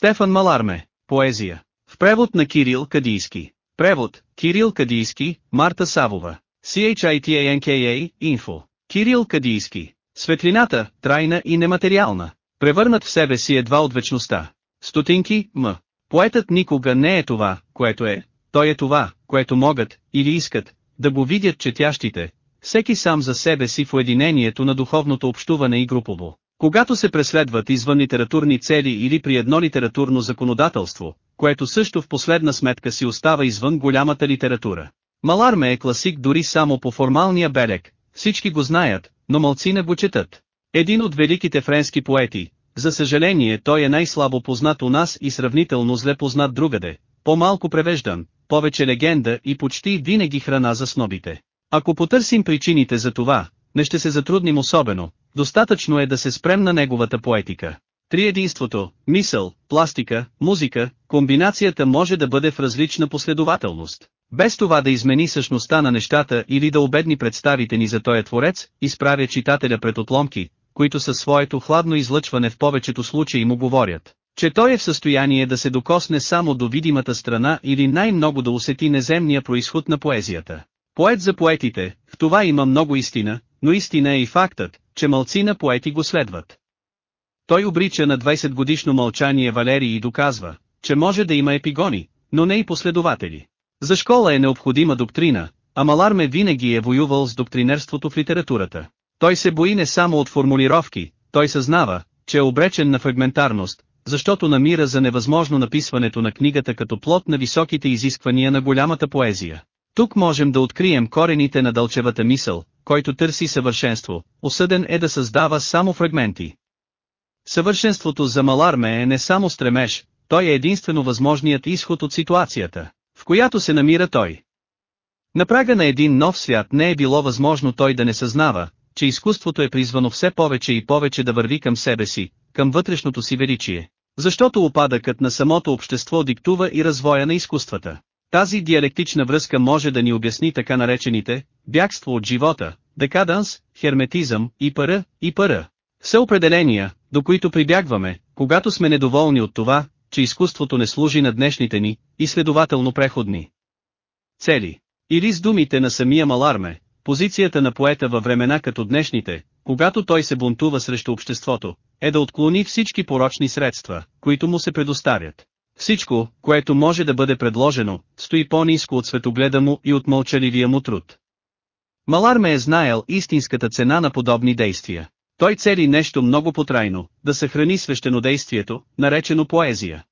Стефан Маларме, поезия. В превод на Кирил Кадийски. Превод, Кирил Кадийски, Марта Савова. CHITANKA, Info. Кирил Кадийски. Светлината, трайна и нематериална. Превърнат в себе си едва от вечността. Стотинки, м. Поетът никога не е това, което е. Той е това, което могат, или искат, да го видят четящите. Всеки сам за себе си в уединението на духовното общуване и групово. Когато се преследват извън литературни цели или при едно литературно законодателство, което също в последна сметка си остава извън голямата литература. Маларме е класик дори само по формалния белег, всички го знаят, но малцина го четат. Един от великите френски поети, за съжаление той е най-слабо познат у нас и сравнително зле познат другаде, по-малко превеждан, повече легенда и почти винаги храна за снобите. Ако потърсим причините за това, не ще се затрудним особено, достатъчно е да се спрем на неговата поетика. Триединството, мисъл, пластика, музика, комбинацията може да бъде в различна последователност. Без това да измени същността на нещата или да обедни представите ни за този творец, изправя читателя пред отломки, които със своето хладно излъчване в повечето случаи му говорят, че той е в състояние да се докосне само до видимата страна или най-много да усети неземния происход на поезията. Поет за поетите, в това има много истина, но истина е и фактът, че мълцина поети го следват. Той обрича на 20 годишно мълчание Валерий и доказва, че може да има епигони, но не и последователи. За школа е необходима доктрина, а Маларме винаги е воювал с доктринерството в литературата. Той се бои не само от формулировки, той съзнава, че е обречен на фрагментарност, защото намира за невъзможно написването на книгата като плод на високите изисквания на голямата поезия. Тук можем да открием корените на дълчевата мисъл, който търси съвършенство, осъден е да създава само фрагменти. Съвършенството за Маларме е не само стремеж, той е единствено възможният изход от ситуацията, в която се намира той. На прага на един нов свят не е било възможно той да не съзнава, че изкуството е призвано все повече и повече да върви към себе си, към вътрешното си величие. Защото опадъкът на самото общество диктува и развоя на изкуствата. Тази диалектична връзка може да ни обясни така наречените бягство от живота, декаданс, херметизъм и пара, и пара. Все определения, до които прибягваме, когато сме недоволни от това, че изкуството не служи на днешните ни, и следователно преходни цели. Или с думите на самия Маларме, позицията на поета във времена като днешните, когато той се бунтува срещу обществото, е да отклони всички порочни средства, които му се предоставят. Всичко, което може да бъде предложено, стои по-низко от светогледа му и от мълчаливия му труд. Маларме е знаел истинската цена на подобни действия. Той цели нещо много потрайно, да съхрани свещенодействието, наречено поезия.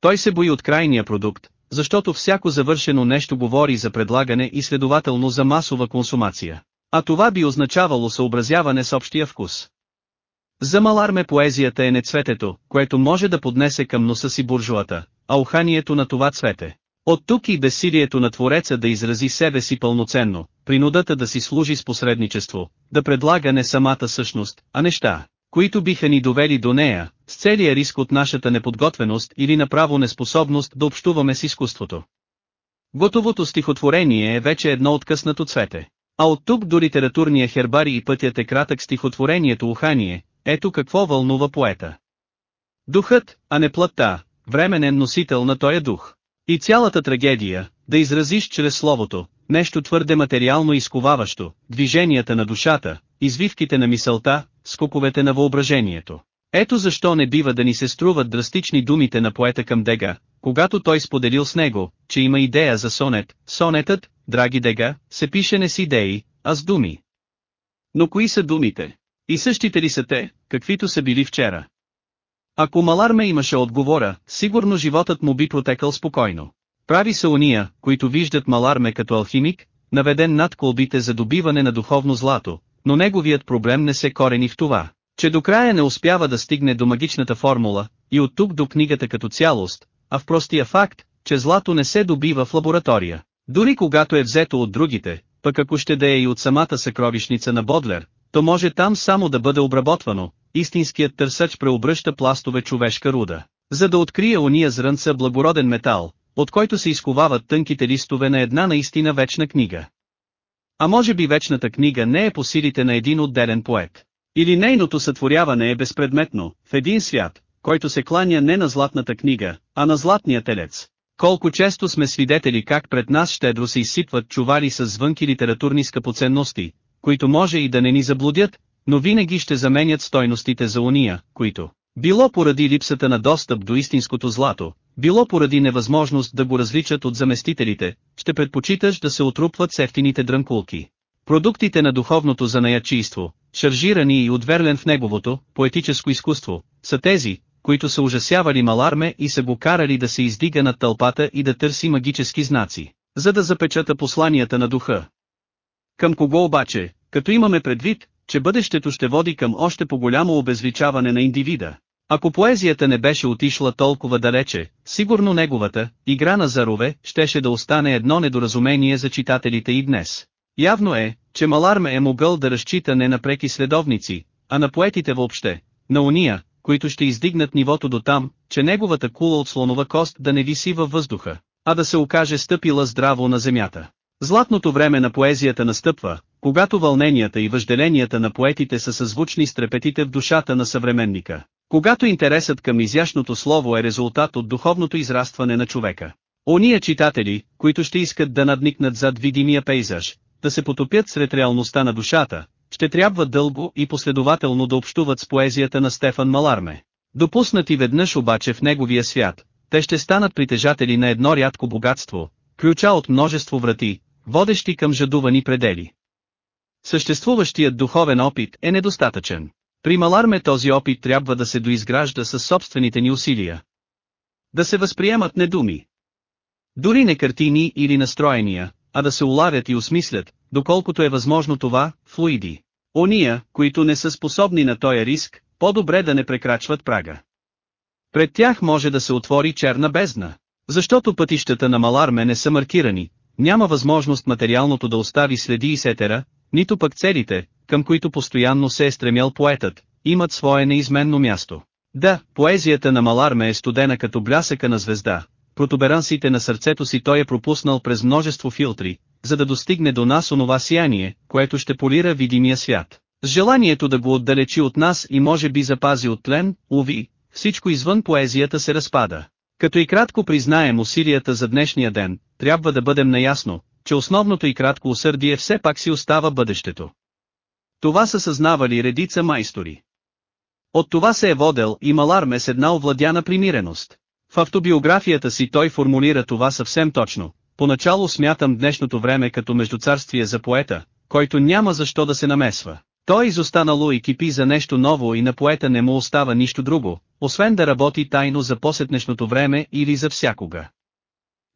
Той се бои от крайния продукт, защото всяко завършено нещо говори за предлагане и следователно за масова консумация. А това би означавало съобразяване с общия вкус. За Маларме поезията е не цветето, което може да поднесе към носа си буржуата, а уханието на това цвете. От тук и безсилието на Твореца да изрази себе си пълноценно, принудата да си служи с посредничество, да предлага не самата същност, а неща, които биха ни довели до нея, с целия риск от нашата неподготвеност или направо неспособност да общуваме с изкуството. Готовото стихотворение е вече едно откъснато цвете. А от тук до литературния хербари и пътят е кратък стихотворението Ухание, ето какво вълнува поета. Духът, а не плътта, временен носител на този дух. И цялата трагедия, да изразиш чрез словото, нещо твърде материално изковаващо, движенията на душата, извивките на мисълта, скоковете на въображението. Ето защо не бива да ни се струват драстични думите на поета към Дега, когато той споделил с него, че има идея за сонет. Сонетът, драги Дега, се пише не с идеи, а с думи. Но кои са думите? И същите ли са те, каквито са били вчера? Ако Маларме имаше отговора, сигурно животът му би протекал спокойно. Прави са уния, които виждат Маларме като алхимик, наведен над колбите за добиване на духовно злато, но неговият проблем не се корени в това, че до края не успява да стигне до магичната формула, и от тук до книгата като цялост, а в простия факт, че злато не се добива в лаборатория. Дори когато е взето от другите, пък ако ще да е и от самата съкровищница на Бодлер, то може там само да бъде обработвано, истинският търсач преобръща пластове човешка руда, за да открие уния зрънца благороден метал, от който се изковават тънките листове на една наистина вечна книга. А може би вечната книга не е по силите на един отделен поет. Или нейното сътворяване е безпредметно, в един свят, който се кланя не на златната книга, а на златния телец. Колко често сме свидетели как пред нас щедро се изсипват чувари с звънки литературни скъпоценности, които може и да не ни заблудят, но винаги ще заменят стойностите за уния, които, било поради липсата на достъп до истинското злато, било поради невъзможност да го различат от заместителите, ще предпочиташ да се отрупват с ефтините дрънкулки. Продуктите на духовното занаячийство, шаржирани и отверлен в неговото, поетическо изкуство, са тези, които са ужасявали Маларме и са го карали да се издига над тълпата и да търси магически знаци, за да запечата посланията на духа. Към кого обаче, като имаме предвид, че бъдещето ще води към още по-голямо обезвичаване на индивида. Ако поезията не беше отишла толкова далече, сигурно неговата, игра на зарове, щеше да остане едно недоразумение за читателите и днес. Явно е, че Маларме е могъл да разчита не на преки следовници, а на поетите въобще, на уния, които ще издигнат нивото до там, че неговата кула от слонова кост да не виси във въздуха, а да се окаже стъпила здраво на земята. Златното време на поезията настъпва, когато вълненията и въжделенията на поетите са съзвучни с трепетите в душата на съвременника. Когато интересът към изящното слово е резултат от духовното израстване на човека. Ония читатели, които ще искат да надникнат зад видимия пейзаж, да се потопят сред реалността на душата, ще трябва дълго и последователно да общуват с поезията на Стефан Маларме. Допуснати веднъж обаче в неговия свят, те ще станат притежатели на едно рядко богатство, ключа от множество врати, водещи към жадувани предели. Съществуващият духовен опит е недостатъчен. При Маларме този опит трябва да се доизгражда със собствените ни усилия. Да се възприемат не думи. Дори не картини или настроения, а да се улавят и осмислят, доколкото е възможно това, флуиди. Ония, които не са способни на този риск, по-добре да не прекрачват прага. Пред тях може да се отвори черна бездна, защото пътищата на Маларме не са маркирани, няма възможност материалното да остави следи и сетера, нито пък целите, към които постоянно се е стремял поетът, имат свое неизменно място. Да, поезията на Маларме е студена като блясъка на звезда, протуберанците на сърцето си той е пропуснал през множество филтри, за да достигне до нас онова сияние, което ще полира видимия свят. С желанието да го отдалечи от нас и може би запази от тлен, уви, всичко извън поезията се разпада. Като и кратко признаем усилията за днешния ден, трябва да бъдем наясно, че основното и кратко усърдие все пак си остава бъдещето. Това са съзнавали редица майстори. От това се е водел и Маларме с една овладяна примиреност. В автобиографията си той формулира това съвсем точно. Поначало смятам днешното време като междуцарствие за поета, който няма защо да се намесва. Той изостанало и кипи за нещо ново и на поета не му остава нищо друго, освен да работи тайно за посетнешното време или за всякога.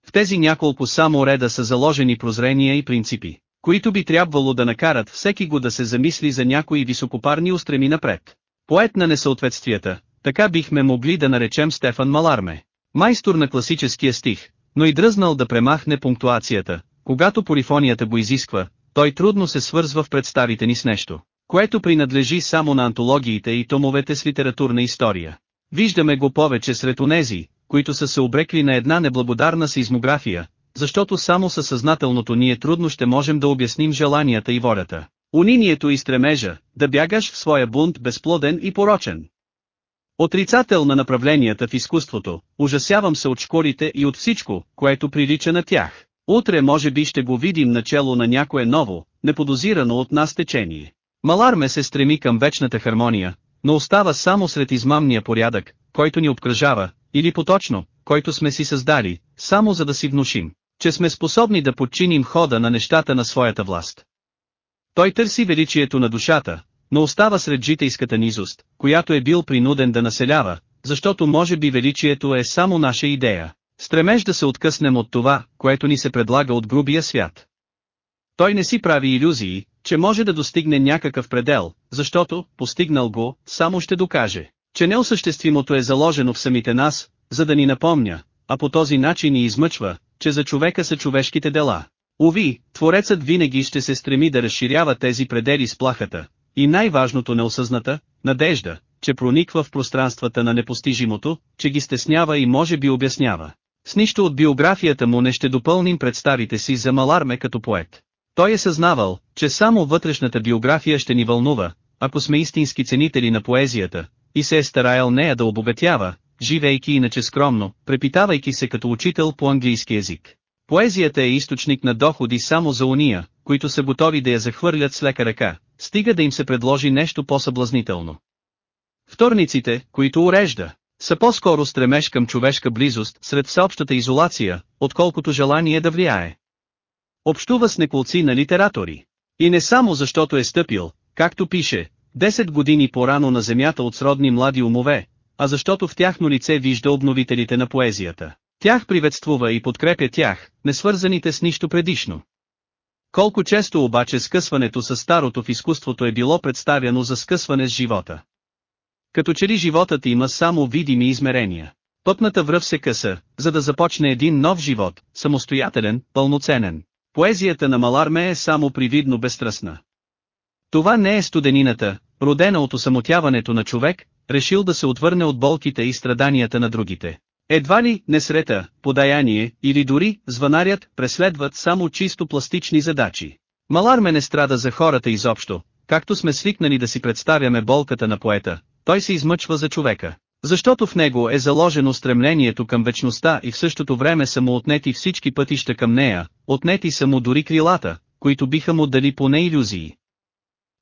В тези няколко само реда са заложени прозрения и принципи, които би трябвало да накарат всеки го да се замисли за някои високопарни устреми напред. Поет на несъответствията, така бихме могли да наречем Стефан Маларме. Майстор на класическия стих, но и дръзнал да премахне пунктуацията, когато полифонията го изисква, той трудно се свързва в представите ни с нещо, което принадлежи само на антологиите и томовете с литературна история. Виждаме го повече сред онези, които са се обрекли на една неблагодарна сеизмография, защото само със съзнателното ние трудно ще можем да обясним желанията и волята. Унинието и стремежа, да бягаш в своя бунт безплоден и порочен. Отрицател на направленията в изкуството, ужасявам се от школите и от всичко, което прилича на тях. Утре може би ще го видим начало на някое ново, неподозирано от нас течение. Маларме се стреми към вечната хармония, но остава само сред измамния порядък, който ни обкръжава, или поточно, който сме си създали, само за да си внушим, че сме способни да подчиним хода на нещата на своята власт. Той търси величието на душата, но остава сред житейската низост, която е бил принуден да населява, защото може би величието е само наша идея. Стремеж да се откъснем от това, което ни се предлага от грубия свят. Той не си прави иллюзии, че може да достигне някакъв предел, защото, постигнал го, само ще докаже, че неосъществимото е заложено в самите нас, за да ни напомня, а по този начин ни измъчва, че за човека са човешките дела. Уви, Творецът винаги ще се стреми да разширява тези предели с плахата, и най-важното неосъзната, надежда, че прониква в пространствата на непостижимото, че ги стеснява и може би обяснява. С нищо от биографията му не ще допълним представите си за Маларме като поет. Той е съзнавал, че само вътрешната биография ще ни вълнува, ако сме истински ценители на поезията, и се е стараял нея да обогатява, живейки иначе скромно, препитавайки се като учител по английски език. Поезията е източник на доходи само за уния, които са готови да я захвърлят с лека ръка, стига да им се предложи нещо по-съблазнително. Вторниците, които урежда, са по-скоро стремеж към човешка близост сред всеобщата изолация, отколкото желание да влияе. Общува с неколци на литератори. И не само защото е стъпил, както пише, 10 години по-рано на земята от сродни млади умове, а защото в тяхно лице вижда обновителите на поезията. Тях приветствува и подкрепя тях, несвързаните с нищо предишно. Колко често обаче скъсването с старото в изкуството е било представяно за скъсване с живота. Като че ли животът има само видими измерения. Пъпната връв се къса, за да започне един нов живот, самостоятелен, пълноценен. Поезията на Маларме е само привидно безстрастна. Това не е студенината, родена от осамотяването на човек, решил да се отвърне от болките и страданията на другите. Едва ли, несрета, подаяние, или дори, звънарят, преследват само чисто пластични задачи. Маларме не страда за хората изобщо, както сме свикнали да си представяме болката на поета, той се измъчва за човека. Защото в него е заложено стремлението към вечността и в същото време са му отнети всички пътища към нея, отнети са му дори крилата, които биха му дали поне иллюзии.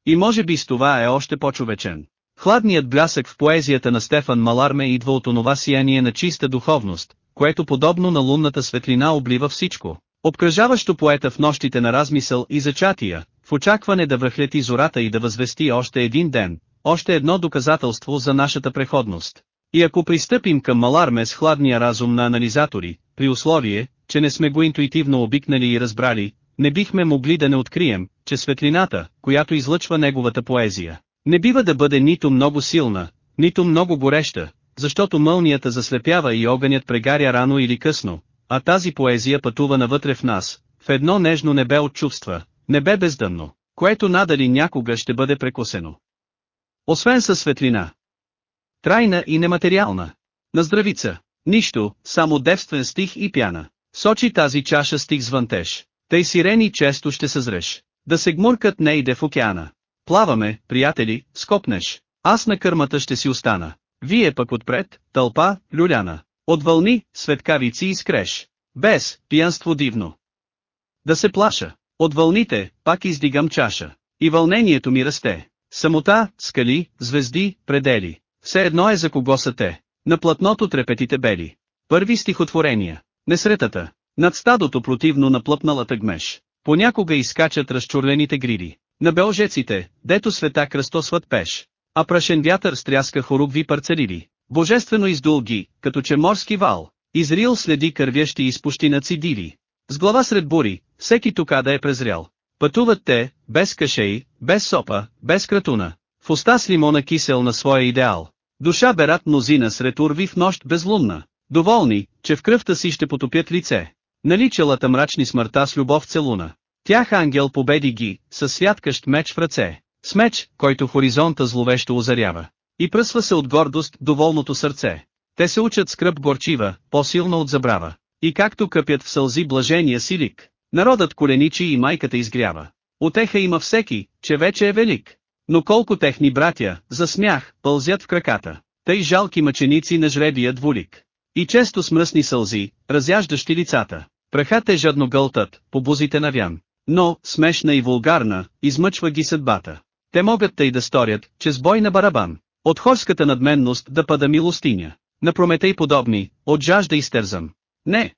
И може би с това е още по-човечен. Хладният блясък в поезията на Стефан Маларме идва от онова сияние на чиста духовност, което подобно на лунната светлина облива всичко, обкръжаващо поета в нощите на размисъл и зачатия, в очакване да връхлети зората и да възвести още един ден, още едно доказателство за нашата преходност. И ако пристъпим към Маларме с хладния разум на анализатори, при условие, че не сме го интуитивно обикнали и разбрали, не бихме могли да не открием, че светлината, която излъчва неговата поезия, не бива да бъде нито много силна, нито много гореща, защото мълнията заслепява и огънят прегаря рано или късно, а тази поезия пътува навътре в нас, в едно нежно небе от чувства, небе бездънно, което надали някога ще бъде прекосено. Освен със светлина. Трайна и нематериална. На здравица. Нищо, само девствен стих и пяна. Сочи тази чаша стих звънтеж. Тъй сирени често ще съзреш. Да се гмуркат не иде в океана. Плаваме, приятели, скопнеш. Аз на кърмата ще си остана. Вие пък отпред, тълпа, люляна. От вълни, светкавици и скреш. Без, пиянство дивно. Да се плаша. От вълните, пак издигам чаша. И вълнението ми расте. Самота, скали, звезди, предели. Все едно е за кого са те. На платното трепетите бели. Първи стихотворения. Несретата. Над стадото противно на плъпналата гмеш. Понякога изкачат разчурлените гриди. На белжеците, дето света кръстосват пеш. А прашен вятър стряска хорубви парцелири. Божествено издул ги, като че морски вал. Изрил следи кървящи из пущинаци диви. С глава сред бури, всеки тука да е презрял. Пътуват те, без кашей, без сопа, без кратуна. В уста с лимона кисел на своя идеал. Душа берат мнозина сред урви в нощ безлунна. Доволни, че в кръвта си ще потопят лице. Наличалата мрачни смъртта с любов целуна. Тях ангел победи ги, със святкащ меч в ръце. С меч, който хоризонта зловещо озарява. И пръсва се от гордост доволното сърце. Те се учат скръп горчива, по-силно от забрава. И както къпят в сълзи блажения си лик, народът коленичи и майката изгрява. Отеха има всеки, че вече е велик. Но колко техни братя, за смях, пълзят в краката, тъй жалки мъченици на жребия двулик. И често с мръсни сълзи, разяждащи лицата, прахът е жадно гълтат, по бузите на вян. Но, смешна и вулгарна, измъчва ги съдбата. Те могат тъй да сторят, че с бой на барабан, от хорската надменност да пада милостиня. На Прометей подобни, от жажда изтерзам. Не.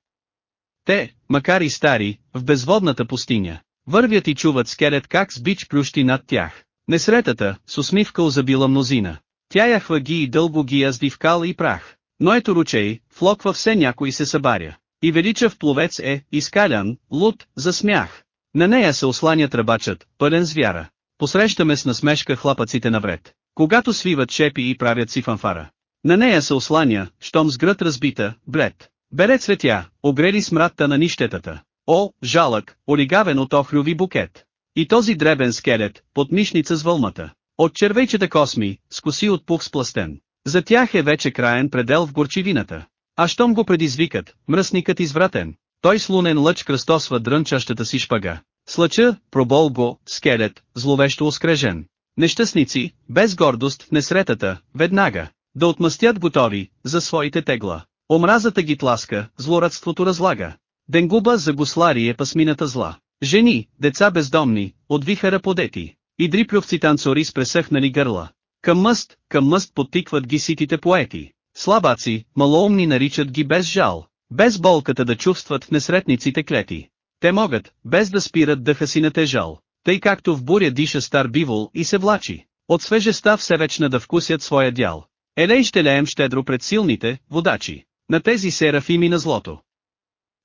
Те, макар и стари, в безводната пустиня, вървят и чуват скелет как с бич плющи над тях. Несретата, с усмивка озабила мнозина. Тя яхва ги и дълго ги язди в кал и прах. Но ето ручей, флоква все някой се събаря. И величав пловец е, изкалян, луд, за смях. На нея се осланят ръбачът, пълен с вяра. Посрещаме с насмешка хлапаците навред. Когато свиват шепи и правят си фанфара. На нея се осланя, щом с гръд разбита, блед. Бере цветя, огрели смрадта на нищетата. О, жалък, олигавен от охлюви букет. И този дребен скелет, под мишница с вълмата. От червейчета косми, с коси от пух спластен. За тях е вече краен предел в горчивината. А щом го предизвикат, мръсникът извратен, той с лунен лъч кръстосва дрънчащата си шпага. Слъча, пробол го, скелет, зловещо оскрежен. Нещастници, без гордост несретата, веднага, да отмъстят готови, за своите тегла. Омразата ги тласка, злорадството разлага. Денгуба за гуслари е пасмината зла. Жени, деца бездомни, от вихара подети. И дриплювци танцори с пресъхнали гърла. Към мъст, към мъст подтикват ги ситите поети. Слабаци, малоумни наричат ги без жал, без болката да чувстват несретниците клети. Те могат, без да спират дъха си на тежал, тъй както в буря диша стар бивол и се влачи. От свежеста все вечна да вкусят своя дял. Елей ще леем щедро пред силните, водачи, на тези серафими на злото.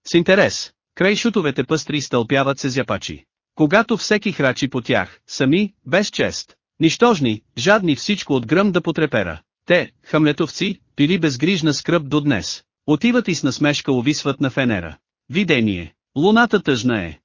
С интерес, край шутовете пъстри стълпяват се зяпачи. Когато всеки храчи по тях, сами, без чест, нищожни, жадни всичко от гръм да потрепера. Те, хамлетовци, пили безгрижна скръп до днес. Отиват и с насмешка увисват на фенера. Видение. Луната тъжна е.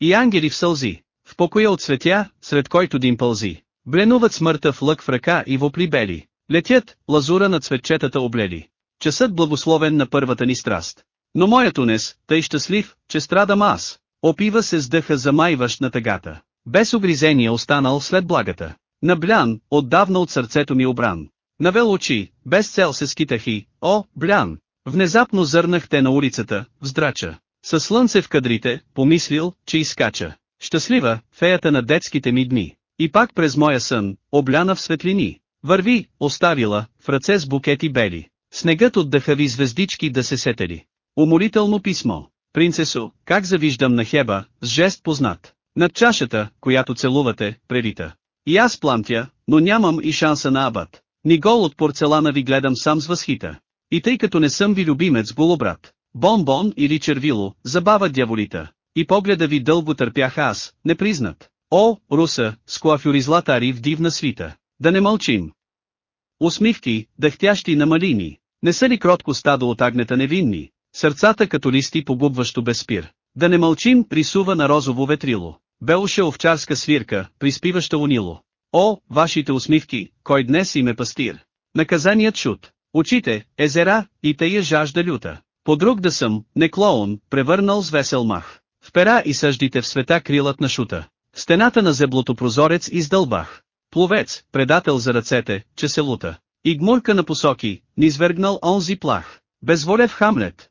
И ангели в сълзи. В покоя от светя, сред който дим пълзи. Бленуват смъртта в лък в ръка и вопли бели. Летят, лазура на цветчетата облели. Часът благословен на първата ни страст. Но моят унес, тъй щастлив, че страдам аз. Опива се с дъха замайващ на тъгата. Без огризение останал след благата. Наблян, отдавна от сърцето ми обран. Навел очи, без цел се скитах и, о, блян. Внезапно зърнах те на улицата, вздрача. Със слънце в кадрите, помислил, че изкача. Щастлива, феята на детските ми дни. И пак през моя сън, обляна в светлини. Върви, оставила, в ръце с букети бели. Снегът от дъхави звездички да се сетели. Умолително писмо. Принцесо, как завиждам на Хеба, с жест познат. Над чашата, която целувате, прерита. И аз пламтя, но нямам и шанса на абат. Ни гол от порцелана ви гледам сам с възхита. И тъй като не съм ви любимец голобрат, бон-бон или червило, забава дяволита. И погледа ви дълго търпях аз, непризнат. О, Руса, с коафюри златари в дивна свита. Да не мълчим. Усмивки, дъхтящи на малини. Не са ли кротко стадо от агнета невинни? Сърцата като листи погубващо без спир. Да не мълчим, присува на розово ветрило. Белуша овчарска свирка, приспиваща унило. О, вашите усмивки, кой днес им е пастир. Наказаният шут. Очите, езера, и тая жажда люта. Подруг да съм, не клоун, превърнал с весел мах. В пера и съждите в света крилът на шута. Стената на зеблото прозорец издълбах. Пловец, предател за ръцете, че се лута. И гмурка на посоки, низвергнал онзи плах. Безволев Хамлет.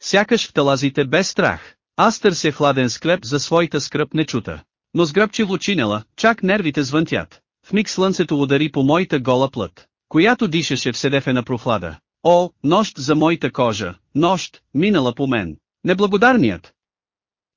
Сякаш в талазите без страх. Аз търся хладен склеп за своята скръп не чута. Но сгръбчиво чинела, чак нервите звънтят. В миг слънцето удари по моята гола плът, която дишаше в седефена прохлада. О, нощ за моята кожа, нощ, минала по мен. Неблагодарният.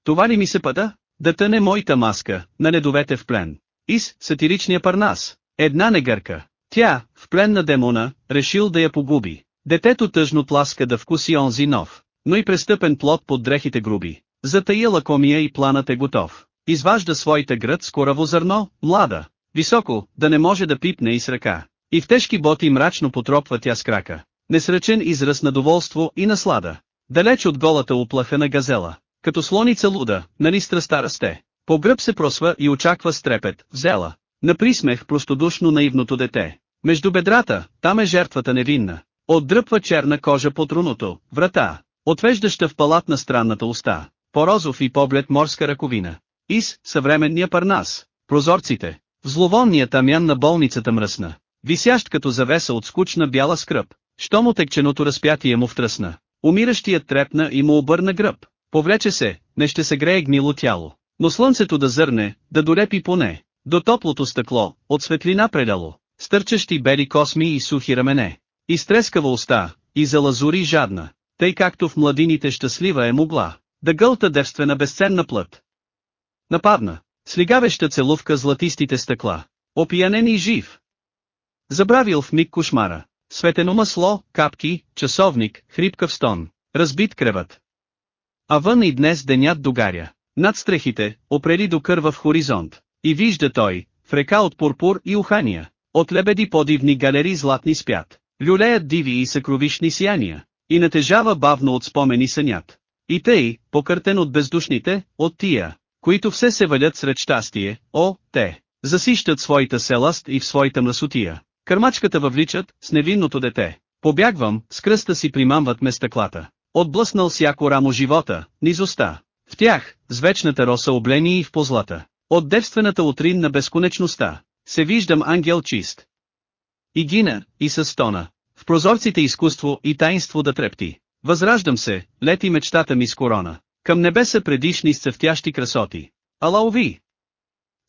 Това ли ми се пъта? Да тъне моята маска, на недовете в плен. Ис, сатиричния парнас. Една негърка. Тя, в плен на демона, решил да я погуби. Детето тъжно тласка да вкуси онзи нов, но и престъпен плод под дрехите груби. Затая лакомия и планът е готов. Изважда своите гръд с зърно, млада, високо, да не може да пипне и с ръка. И в тежки боти мрачно потропва тя с крака. Несръчен израз на доволство и наслада. Далеч от голата уплаха на газела. Като слоница луда, нали страста расте. По гръб се просва и очаква стрепет, взела. На присмех простодушно наивното дете. Между бедрата, там е жертвата невинна. Отдръпва черна кожа по труното, врата, отвеждаща в палат на странната уста. По-розов и поглед морска ръковина. Из, съвременния парнас, прозорците, в зловонния тамян на болницата мръсна, висящ като завеса от скучна бяла скръп, що му текченото разпятие му втръсна. Умиращият трепна и му обърна гръб. Повлече се, не ще се грее гнило тяло. Но слънцето да зърне, да долепи поне, до топлото стъкло, от светлина предало, стърчащи бели косми и сухи рамене. И стрескава уста, и залазури жадна, тъй както в младините щастлива е могла, да гълта девствена безценна плът. Нападна, слигавеща целувка златистите стъкла, опиянен и жив. Забравил в миг кошмара, светено масло, капки, часовник, хрипкав стон, разбит креват. А вън и днес денят догаря. Над стрехите, опрели до кърва в хоризонт. И вижда той, в река от пурпур и ухания, от лебеди подивни галери златни спят. Люлеят диви и съкровишни сияния. И натежава бавно от спомени сънят. И тъй, покъртен от бездушните, от тия, които все се валят сред щастие, о, те, засищат своята селаст и в своята мръсотия. Кърмачката въвличат, с невинното дете. Побягвам, с кръста си примамват ме стъклата. Отблъснал сяко рамо живота, низоста. В тях, с вечната роса облени и в позлата. От девствената утрин на безконечността, се виждам ангел чист. И гина, и със стона. В прозорците изкуство и таинство да трепти. Възраждам се, лети мечтата ми с корона. Към небеса предишни сцъфтящи красоти. Ала уви!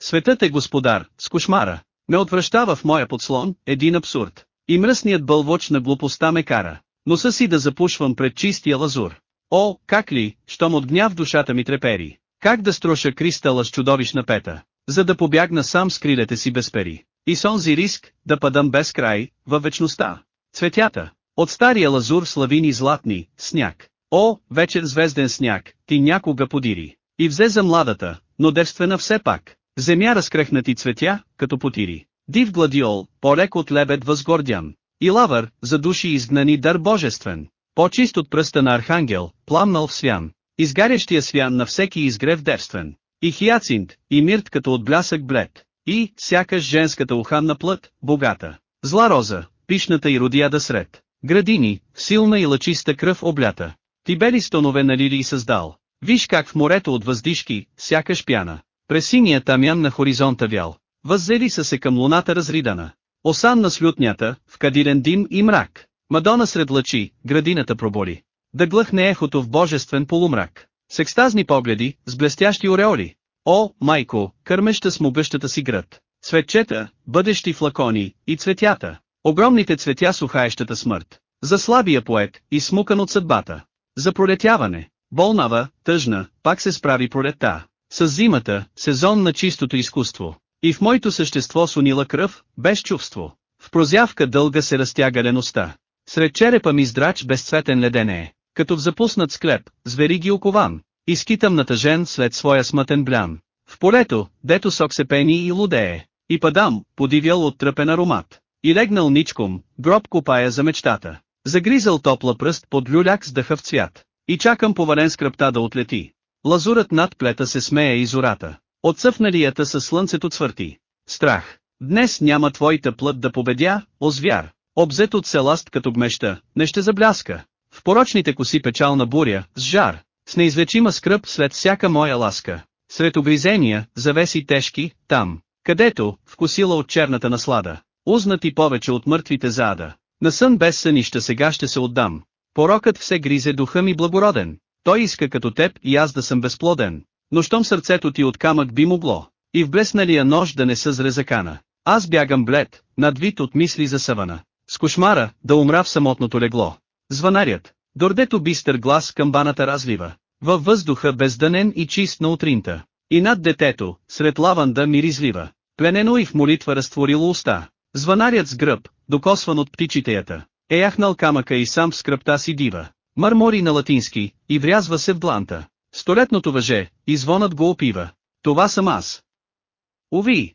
Светът е господар, с кошмара. Ме отвръщава в моя подслон, един абсурд. И мръсният бълвоч на глупостта ме кара. Носа си да запушвам пред чистия лазур. О, как ли, щом от гняв душата ми трепери. Как да строша кристала с чудовищна пета, за да побягна сам с крилете си без пери. И с онзи риск, да падам без край, във вечността. Цветята. От стария лазур славини златни, сняг. О, вечер звезден сняг, ти някога подири. И взе за младата, но девствена все пак. Земя разкрехнати цветя, като потири. Див гладиол, по-лек от лебед възгордян. И лавър, за души изгнани дар божествен. По-чист от пръста на архангел, пламнал в свян. Изгарящия свян на всеки изгрев девствен. И хиацинт, и мирт като от блясък блед. И, сякаш женската уханна плът, богата. Зла роза, пишната и родияда сред. Градини, силна и лъчиста кръв облята. Ти бели стонове на лилии създал. Виж как в морето от въздишки, сякаш пяна. През синия тамян на хоризонта вял. Въззели са се към луната разридана. Осан на слютнята, в кадирен дим и мрак. Мадона сред лъчи, градината проболи. Да глъхне ехото в божествен полумрак. С екстазни погледи, с блестящи ореоли. О, майко, кърмеща с могъщата си град. Цветчета, бъдещи флакони, и цветята. Огромните цветя с ухаещата смърт. За слабия поет, и смукан от съдбата. За пролетяване. Болнава, тъжна, пак се справи пролетта. С зимата, сезон на чистото изкуство. И в моето същество сунила кръв, без чувство. В прозявка дълга се разтяга леността. Сред черепа ми здрач безцветен леден е, като в запуснат склеп, звери ги окован. Изкитам натъжен след своя смътен блян. В полето, дето сок се пени и лудее. И падам, подивял от тръпен аромат. И легнал ничком, гроб копая за мечтата. Загризал топла пръст под люляк с дъха в цвят. И чакам поварен скръпта да отлети. Лазурът над плета се смее и зората. Отцъфналията със слънцето цвърти. Страх. Днес няма твоята плът да победя, о звяр. Обзет от селаст като гмеща, не ще забляска. В порочните коси печална буря, с жар, с неизлечима скръп след всяка моя ласка. Сред огризения, завеси тежки, там, където, вкусила от черната наслада, узнати повече от мъртвите зада. На сън без сънища сега ще се отдам. Порокът все гризе духа ми благороден. Той иска като теб и аз да съм безплоден. Но щом сърцето ти от камък би могло, и в блесналия нож да не съзре закана. Аз бягам блед, надвит от мисли за съвана. С кошмара, да умра в самотното легло. Звънарят, дордето бистър глас камбаната разлива. Във въздуха бездънен и чист на утринта. И над детето, сред лаванда миризлива. Пленено и в молитва разтворило уста. Звънарят с гръб, докосван от птичитеята. Е яхнал камъка и сам в скръпта си дива. Мърмори на латински, и врязва се в бланта. Столетното въже, и звонът го опива. Това съм аз. Уви!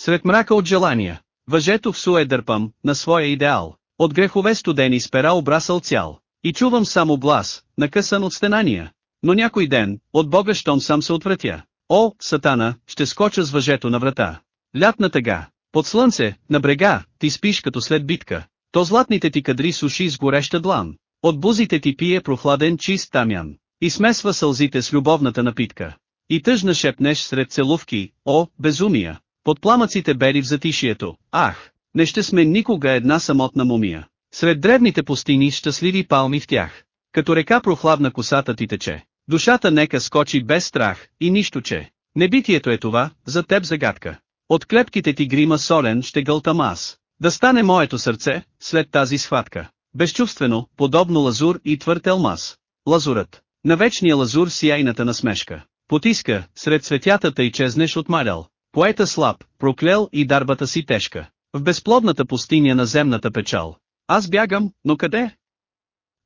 Сред мрака от желания, въжето в суе дърпам, на своя идеал. От грехове студени с пера обрасъл цял. И чувам само глас, накъсан от стенания. Но някой ден, от Бога щом сам се отвратя. О, сатана, ще скоча с въжето на врата. Лятна тъга, под слънце, на брега, ти спиш като след битка. То златните ти кадри суши с гореща длан. От бузите ти пие прохладен чист тамян. И смесва сълзите с любовната напитка. И тъжна шепнеш сред целувки, о, безумия. Под пламъците бери в затишието, ах, не ще сме никога една самотна мумия. Сред древните пустини щастливи палми в тях. Като река прохладна косата ти тече. Душата нека скочи без страх, и нищо че. Небитието е това, за теб загадка. От клепките ти грима солен ще гълтам аз. Да стане моето сърце, след тази схватка. Безчувствено, подобно лазур и твърд елмаз. Лазурът. На вечния лазур сияйната насмешка. Потиска, сред цветятата и чезнеш отмалял. Поета слаб, проклел и дарбата си тежка. В безплодната пустиня на земната печал. Аз бягам, но къде?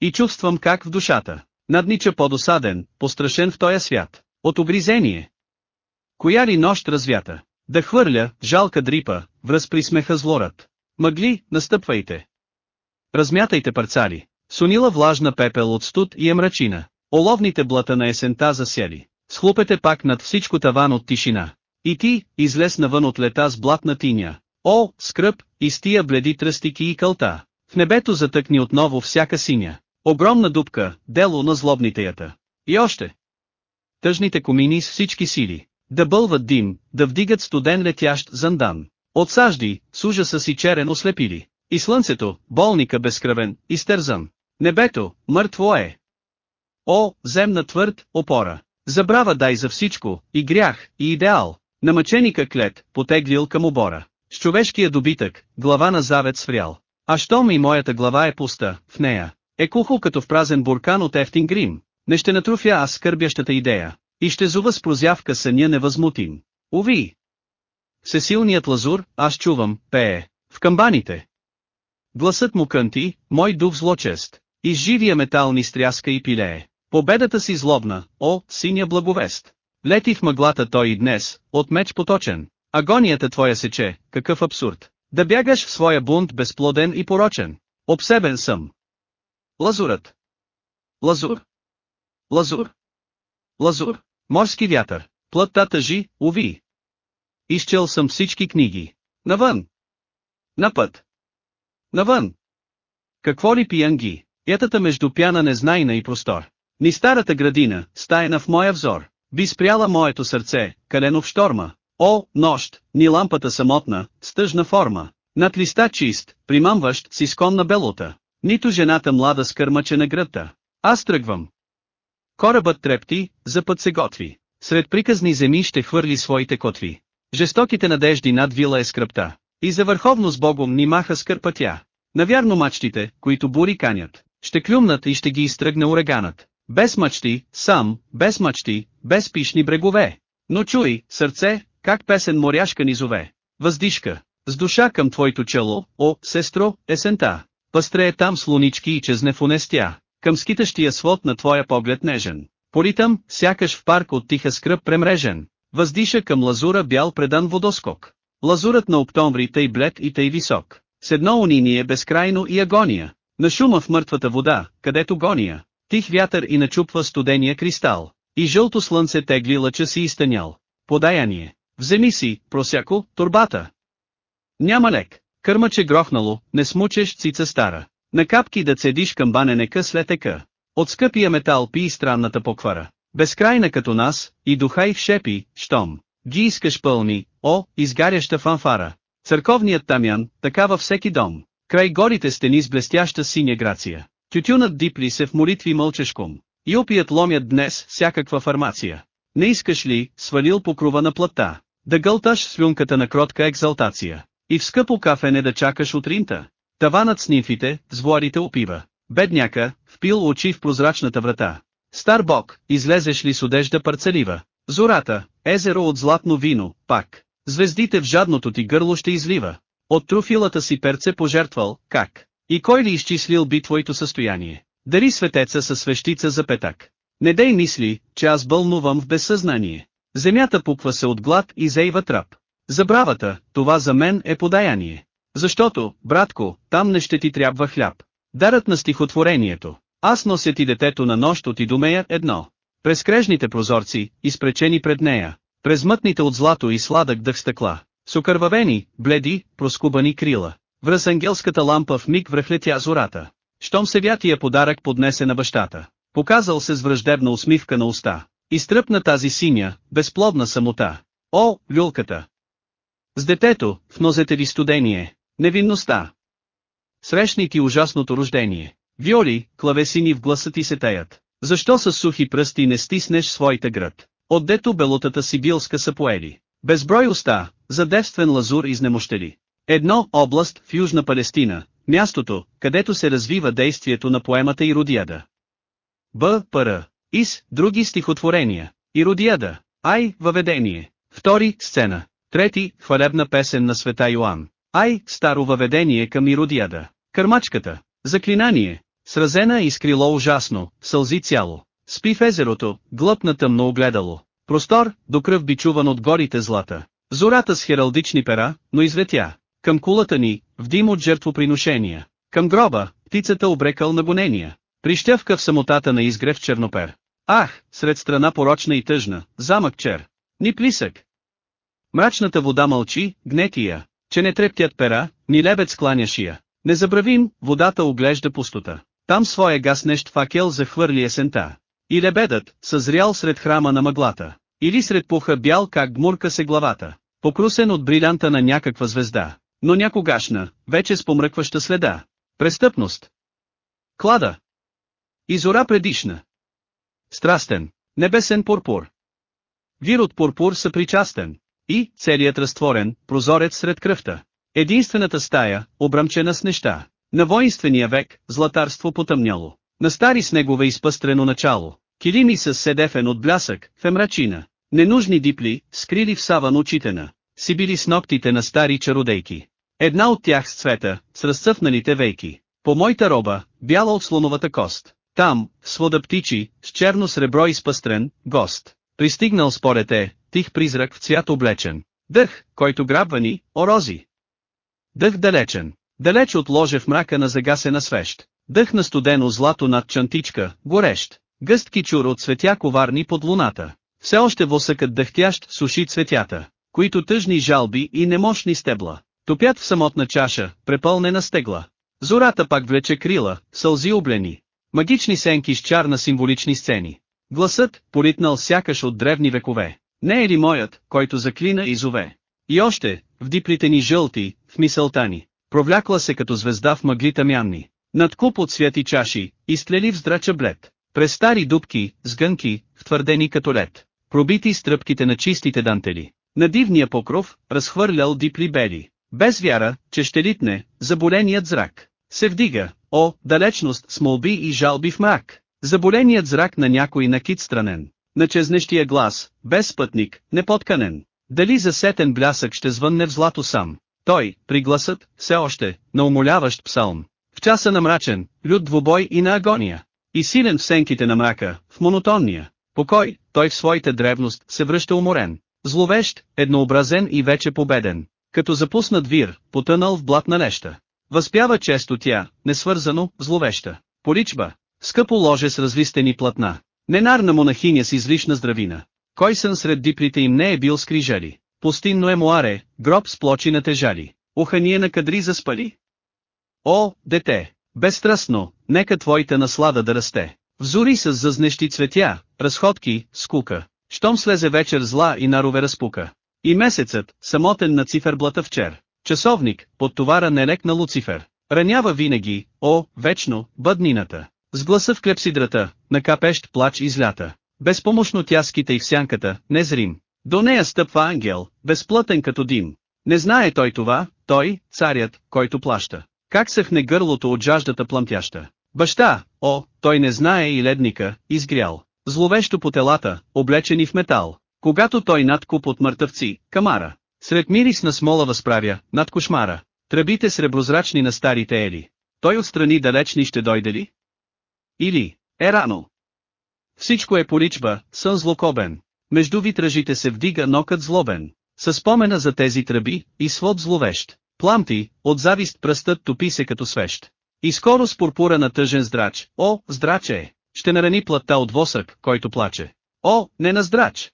И чувствам как в душата. Наднича по-досаден, пострашен в този свят. От обризение. Коя ли нощ развята? Да хвърля, жалка дрипа, връз при смеха злорът. Мъгли, настъпвайте. Размятайте парцали. Сунила влажна пепел от студ и е мрачина. Оловните блата на есента засели. Схлупете пак над всичко таван от тишина. И ти, излез навън от лета с блатна тиня. О, скръп, и с тия бледи тръстики и кълта. В небето затъкни отново всяка синя. Огромна дупка, дело на злобните ята. И още. Тъжните комини с всички сили. да бълват дим, да вдигат студен летящ зандан. От сажди, с ужаса си черен ослепили. И слънцето, болника безкръвен, изтързан. Небето, мъртво е. О, земна твърд, опора. Забрава дай за всичко, и грях, и идеал. На мъченика клет, потеглил към обора. С човешкия добитък, глава на завет сврял. А щом и моята глава е пуста, в нея, е кухо като в празен буркан от ефтин грим. Не ще натруфя аз скърбящата идея. И ще зува с прозявка съня невъзмутим. Уви! Всесилният лазур, аз чувам, пее, в камбаните. Гласът му кънти, мой дух злочест, и живия метал ни стряска и пилее. Победата си злобна, о, синя благовест. Лети в мъглата той и днес, от меч поточен. Агонията твоя сече, какъв абсурд. Да бягаш в своя бунт безплоден и порочен. Обсебен съм. Лазурът. Лазур. Лазур. Лазур. Морски вятър. Плътта тъжи, уви. Изчел съм всички книги. Навън. На път. Навън. Какво ли пиянги? Ятата между пяна незнайна и простор. Ни старата градина, стаена в моя взор, би спряла моето сърце, калено в шторма. О, нощ, ни лампата самотна, с тъжна форма. Над листа чист, примамващ с изконна белота. Нито жената млада с кърмаче на гръдта. Аз тръгвам. Корабът трепти, за път се готви. Сред приказни земи ще хвърли своите котви. Жестоките надежди над вила е скръпта. И за върховно с Богом ни маха скърпатя. Навярно мачтите, които бури канят, ще клюмнат и ще ги изтръгне ураганът. Без мъчти, сам, без мъчти, без пишни брегове. Но чуй, сърце, как песен моряшка низове. Въздишка, с душа към твоето чело, о, сестро, есента. Пъстре там с лунички и чезне в унестя, към скитащия свод на твоя поглед нежен. Поритъм, сякаш в парк от тиха скръп премрежен. Въздиша към лазура бял предан водоскок. Лазурът на октомври тъй блед и тъй висок. С едно униние безкрайно и агония. На шума в мъртвата вода, където гония. Тих вятър и начупва студения кристал. И жълто слънце тегли лъча си изтънял. Подаяние. Вземи си, просяко, турбата. Няма лек. Кърмаче грохнало, не смучеш цица стара. На капки да цедиш към баненека след ека. От скъпия метал пи странната поквара. Безкрайна като нас, и духа и в шепи, щом. Ги искаш пълни, о, изгаряща фанфара. Църковният тамян, така във всеки дом. Край горите стени с блестяща синя грация. Тютюнът дипли се в молитви мълчешком. И опият ломят днес всякаква фармация. Не искаш ли, свалил покрова на плътта, да гълташ слюнката на кротка екзалтация, и в скъпо кафене да чакаш утринта. Таванът с нимфите, с вуарите опива. Бедняка, впил очи в прозрачната врата. Стар бог, излезеш ли с одежда парцелива? Зората, езеро от златно вино, пак. Звездите в жадното ти гърло ще излива. От труфилата си перце пожертвал, как? И кой ли изчислил би твоето състояние? Дари светеца със свещица за петак. Не дей мисли, че аз бълнувам в безсъзнание. Земята пуква се от глад и зейва трап. Забравата, това за мен е подаяние. Защото, братко, там не ще ти трябва хляб. Дарът на стихотворението. Аз нося ти детето на нощ от Идумея едно. През крежните прозорци, изпречени пред нея, през мътните от злато и сладък дъх стъкла, с окървавени, бледи, проскубани крила. Връз ангелската лампа в миг връхлетя зората. Щом се вятия подарък поднесе на бащата. Показал се с враждебна усмивка на уста. Изтръпна тази синя, безплодна самота. О, люлката! С детето, в нозете ви студение, невинността. Срещни ти ужасното рождение. Виоли, клавесини в гласа ти се таят. Защо с сухи пръсти не стиснеш своите град? Отдето белотата сибилска са поели. Безброй уста, за девствен лазур изнемощели. Едно област в Южна Палестина, мястото, където се развива действието на поемата Иродиада. Б. Р. Ис, други стихотворения. Иродиада. Ай, въведение. Втори, сцена. Трети, хвалебна песен на света Йоан. Ай, старо въведение към Иродиада. Кърмачката. Заклинание. Сразена и скрило ужасно, сълзи цяло. Спи в езерото, глъпна тъмно огледало. Простор, до кръв бичуван от горите злата. Зората с хералдични пера, но изветя. Към кулата ни, в дим от жертвоприношения. Към гроба, птицата обрекал на гонения. Прищявка в самотата на изгрев чернопер. Ах, сред страна порочна и тъжна, замък чер. Ни плисък. Мрачната вода мълчи, гнетия, че не трептят пера, ни лебед скланя шия. Не забравим, водата оглежда пустота. Там своя гаснещ факел захвърли есента. И лебедът, съзрял сред храма на мъглата. Или сред пуха бял как гмурка се главата, покрусен от брилянта на някаква звезда, но някогашна, вече спомръкваща следа. Престъпност. Клада. Изора предишна. Страстен, небесен пурпур. Вир от пурпур съпричастен. И, целият разтворен, прозорец сред кръвта. Единствената стая, обрамчена с неща. На воинствения век, златарство потъмняло. На стари снегове изпъстрено начало. Килими с седефен от блясък, фемрачина. Ненужни дипли, скрили в саван очите си били с ногтите на стари чародейки. Една от тях с цвета, с разцъфналите вейки. По моята роба, бяла от слоновата кост. Там, свода птичи, с черно сребро изпъстрен, гост. Пристигнал според е, тих призрак в цвят облечен. Дъх, който грабва ни, орози. Дъх далечен. Далеч от ложе в мрака на загасена свещ. Дъх на студено злато над чантичка, горещ. Гъст кичур от цветя коварни под луната. Все още восъкът дъхтящ суши цветята, които тъжни жалби и немощни стебла. Топят в самотна чаша, препълнена стегла. Зората пак влече крила, сълзи облени. Магични сенки с чар на символични сцени. Гласът, поритнал сякаш от древни векове. Не е ли моят, който заклина и зове? И още, в диплите ни жълти, в мисълта ни, провлякла се като звезда в мъгли тъмянни. Над куп от свети чаши, изтлели в здрача блед. През стари дубки, сгънки, втвърдени като лед. Пробити стръпките на чистите дантели. На дивния покров, разхвърлял дипли бели. Без вяра, че ще литне, заболеният зрак. Се вдига, о, далечност с молби и жалби в мрак. Заболеният зрак на някой накит странен. На чезнещия глас, без спътник, непотканен. Дали засетен блясък ще звънне в злато сам. Той, при гласът, все още, на умоляващ псалм. В часа на мрачен, лют двубой и на агония. И силен в сенките на мрака, в монотонния. Покой, той в своята древност се връща уморен. Зловещ, еднообразен и вече победен. Като запуснат вир, потънал в блатна неща. Възпява често тя, несвързано, зловеща. Поличба, скъпо ложе с развистени платна. Ненарна монахиня с излишна здравина. Кой сън сред диплите им не е бил скрижали. Пустинно е моаре, гроб с плочи на тежали. Ухание на кадри заспали. О, дете, безстрастно, нека твоята наслада да расте. Взори с зазнещи цветя, разходки, скука. Щом слезе вечер зла и нарове разпука. И месецът, самотен на циферблата вчер. Часовник, под товара нелек на Луцифер. Ранява винаги, о, вечно, бъднината. С гласа в клепсидрата, накапещ плач излята. Безпомощно тя скита и в сянката, незрим. До нея стъпва ангел, безплътен като дим. Не знае той това, той, царят, който плаща. Как съхне гърлото от жаждата плъмтяща. Баща, о, той не знае и ледника, изгрял. Зловещо по телата, облечени в метал. Когато той над куп от мъртъвци, камара. Сред мирис на смола възправя, над кошмара. Тръбите среброзрачни на старите ели. Той отстрани далечни ще дойде ли? Или, е рано. Всичко е поличба, сън злокобен. Между витражите се вдига нокът злобен. Със спомена за тези тръби, и свод зловещ. Пламти, от завист пръстът топи се като свещ. И скоро с пурпура на тъжен здрач, о, здраче е, ще нарани плътта от восък, който плаче. О, не на здрач!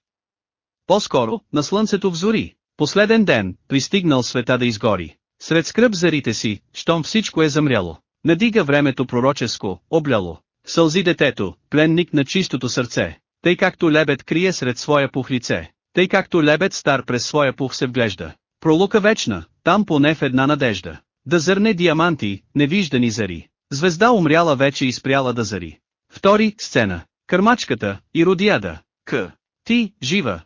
По-скоро, на слънцето взори. Последен ден, пристигнал света да изгори. Сред скръп зарите си, щом всичко е замряло. Надига времето пророческо, обляло. Сълзи детето, пленник на чистото сърце. Тъй както лебед крие сред своя пух лице. Тъй както лебед стар през своя пух се вглежда. Пролука вечна, там поне в една надежда. Да зърне диаманти, невиждани зари. Звезда умряла вече и спряла да зари. Втори, сцена. Кърмачката, и Родиада. К. Ти, жива.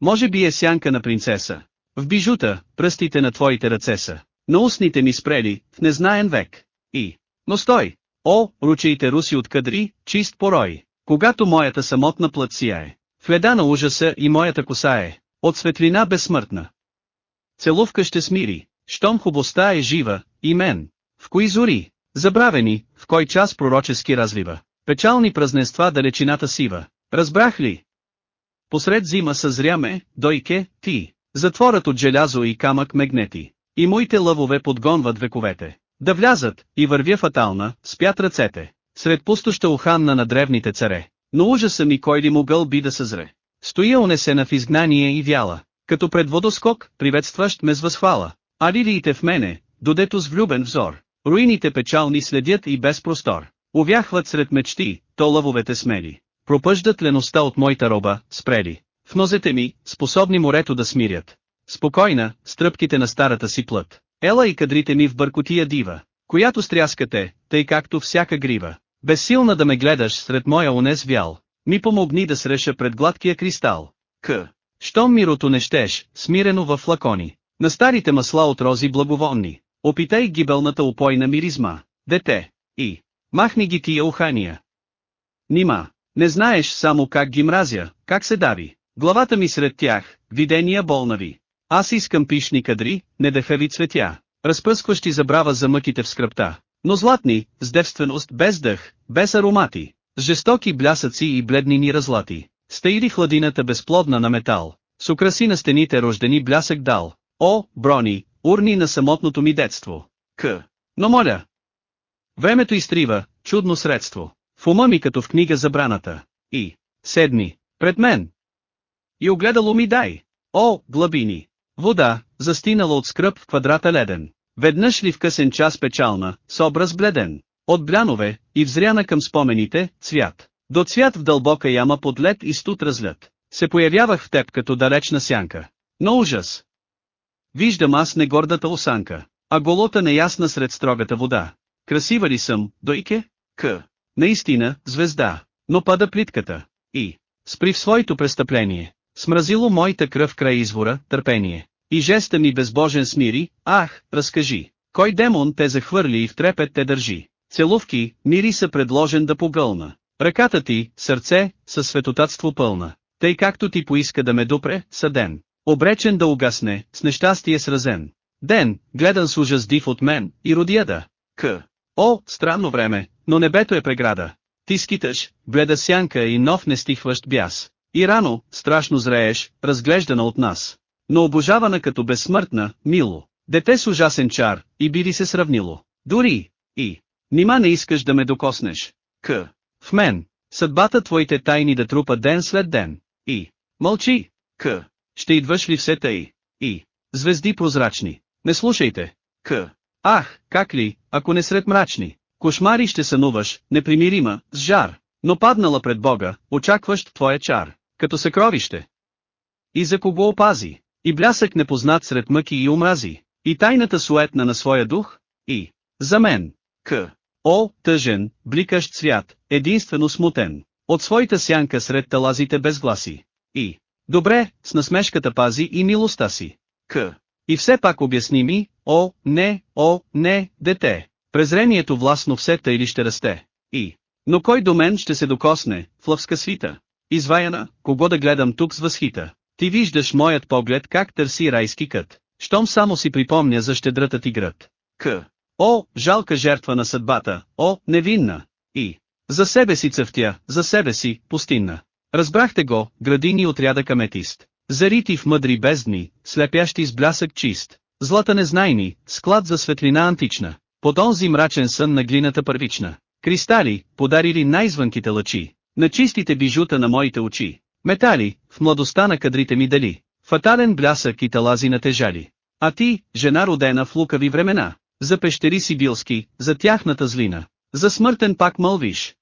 Може би е сянка на принцеса. В бижута, пръстите на твоите ръце са. На устните ми спрели, в незнаен век. И. Но стой! О, ручейте руси от кадри, чист порой. Когато моята самотна плът сияе. Леда на ужаса и моята коса е. От светлина безсмъртна. Целувка ще смири, щом хубостта е жива, и мен. В кои зори, забравени, в кой час пророчески разлива. Печални празненства далечината сива. Разбрах ли? Посред зима съзряме, дойке, ти. Затворът от желязо и камък мегнети. И моите лъвове подгонват вековете. Да влязат, и вървя фатална, спят ръцете. Сред пустоща уханна на древните царе. Но ужаса ми кой ли могъл би да съзре. Стоя унесена в изгнание и вяла. Като пред водоскок, приветстващ ме с възхвала. А лилиите в мене, додето с влюбен взор. Руините печални следят и без простор. Увяхват сред мечти, то лъвовете смели. Пропъждат леността от моята роба, спрели. В нозете ми, способни морето да смирят. Спокойна, стръпките на старата си плът. Ела и кадрите ми в бъркотия дива, която стряскате, тъй както всяка грива. Безсилна да ме гледаш сред моя унес вял, ми помогни да среша пред гладкия кристал. К. Щом мирото не щеш, смирено в флакони, на старите масла от рози благовонни, опитай гибелната упойна миризма, дете, и, махни ги тия ухания. Нима, не знаеш само как ги мразя, как се дави, главата ми сред тях, видения болнави. Аз искам пишни кадри, недехави цветя, разпъскващи забрава за мъките в скръпта, но златни, с девственост без дъх, без аромати, с жестоки блясъци и бледни ни разлати. Стаири хладината безплодна на метал, с украси на стените рождени блясък дал. О, брони, урни на самотното ми детство. К. Но моля. Времето изтрива, чудно средство. В ума ми като в книга забраната. И. Седми. Пред мен. И огледало ми дай. О, глабини. Вода, застинала от скръп в квадрата леден. Веднъж ли в късен час печална, с образ бледен. От блянове, и взряна към спомените, цвят. До цвят в дълбока яма под лед и студ разлет. Се появявах в теб като далечна сянка. Но ужас! Виждам аз не гордата осанка, а голота неясна сред строгата вода. Красива ли съм, дойке? К. Наистина, звезда, но пада плитката. И. Спри в своето престъпление. Смразило моята кръв край извора, търпение. И жеста ми безбожен смири, ах, разкажи. Кой демон те захвърли и в трепет те държи? Целувки, мири са предложен да погълна. Ръката ти, сърце, със светотатство пълна, тъй както ти поиска да ме допре, съден. Обречен да угасне, с нещастие сразен. Ден, гледан с ужас див от мен, и родияда. К. О, странно време, но небето е преграда. Ти скиташ, бледа сянка и нов нестихващ бяс. И рано, страшно зрееш, разглеждана от нас. Но обожавана като безсмъртна, мило. Дете с ужасен чар, и би ли се сравнило. Дори, и. Нима не искаш да ме докоснеш. К. В мен, съдбата твоите тайни да трупа ден след ден. И. Мълчи. К. Ще идваш ли все тъй? И. Звезди прозрачни. Не слушайте. К. Ах, как ли, ако не сред мрачни. Кошмари ще сънуваш, непримирима, с жар, но паднала пред Бога, очакващ твоя чар, като съкровище. И за кого опази? И блясък непознат сред мъки и омрази, и тайната суетна на своя дух, и, за мен, к. О, тъжен, бликащ свят, единствено смутен, от своята сянка сред талазите безгласи. И, добре, с насмешката пази и милостта си. К. И все пак обясни ми, о, не, о, не, дете, презрението властно все или ще расте. И, но кой до мен ще се докосне, в лъвска свита? Изваяна, кого да гледам тук с възхита? Ти виждаш моят поглед как търси райски кът. Щом само си припомня за щедрата ти град. К. О, жалка жертва на съдбата, о, невинна. И. За себе си цъфтя, за себе си, пустинна. Разбрахте го, градини отряда каметист. Зарити в мъдри бездни, слепящи с блясък чист. Злата незнайни, склад за светлина антична. Под онзи мрачен сън на глината първична. Кристали, подарили най-звънките лъчи. На чистите бижута на моите очи. Метали, в младостта на кадрите ми дали. Фатален блясък и талази на тежали. А ти, жена родена в лукави времена, за пещери Сибилски, за тяхната злина, за смъртен пак мълвиш.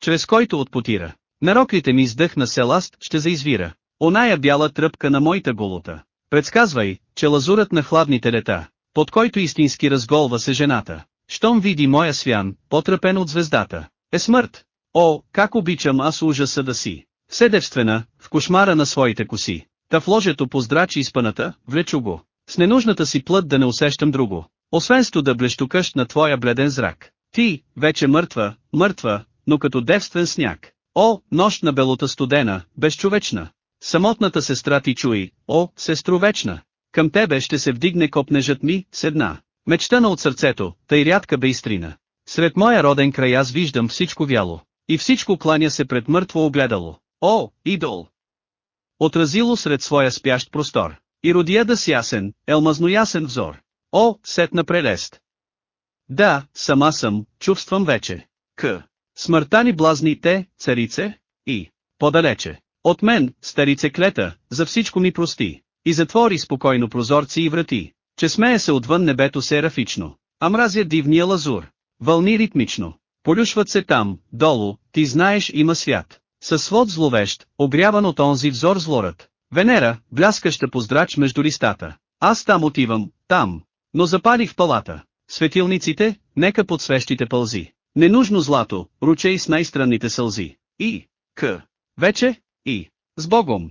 Чрез който отпотира, нароклите ми издъхна селаст ще заизвира, оная бяла тръпка на моята голота. Предсказвай, че лазурът на хладните лета, под който истински разголва се жената, щом види моя свян, потръпен от звездата, е смърт. О, как обичам аз ужаса да си. Все девствена, в кошмара на своите коси. Та в ложето поздрачи изпъната, влечу го. С ненужната си плът да не усещам друго. Освен сто да блещукаш на твоя бледен зрак. Ти, вече мъртва, мъртва, но като девствен сняг. О, нощ на белота студена, безчовечна. Самотната сестра ти чуи, о, сестровечна. Към тебе ще се вдигне копнежът ми, седна. Мечтана от сърцето, тъй рядка бейстрина. Сред моя роден край аз виждам всичко вяло. И всичко кланя се пред мъртво огледало. О, идол! Отразило сред своя спящ простор. И родия да с ясен, елмазно ясен взор. О, сетна прелест! Да, сама съм, чувствам вече. К. Смъртта ни блазни те, царице, и, по-далече. От мен, старице клета, за всичко ми прости. И затвори спокойно прозорци и врати, че смее се отвън небето серафично. А мразя дивния лазур. Вълни ритмично. Полюшват се там, долу, ти знаеш има свят. Със свод зловещ, огряван от онзи взор злорът. Венера, бляскаща поздрач между листата. Аз там отивам, там. Но запали в палата. Светилниците, нека под свещите пълзи. Ненужно злато, ручей с най-странните сълзи. И, к. Вече, и. С Богом.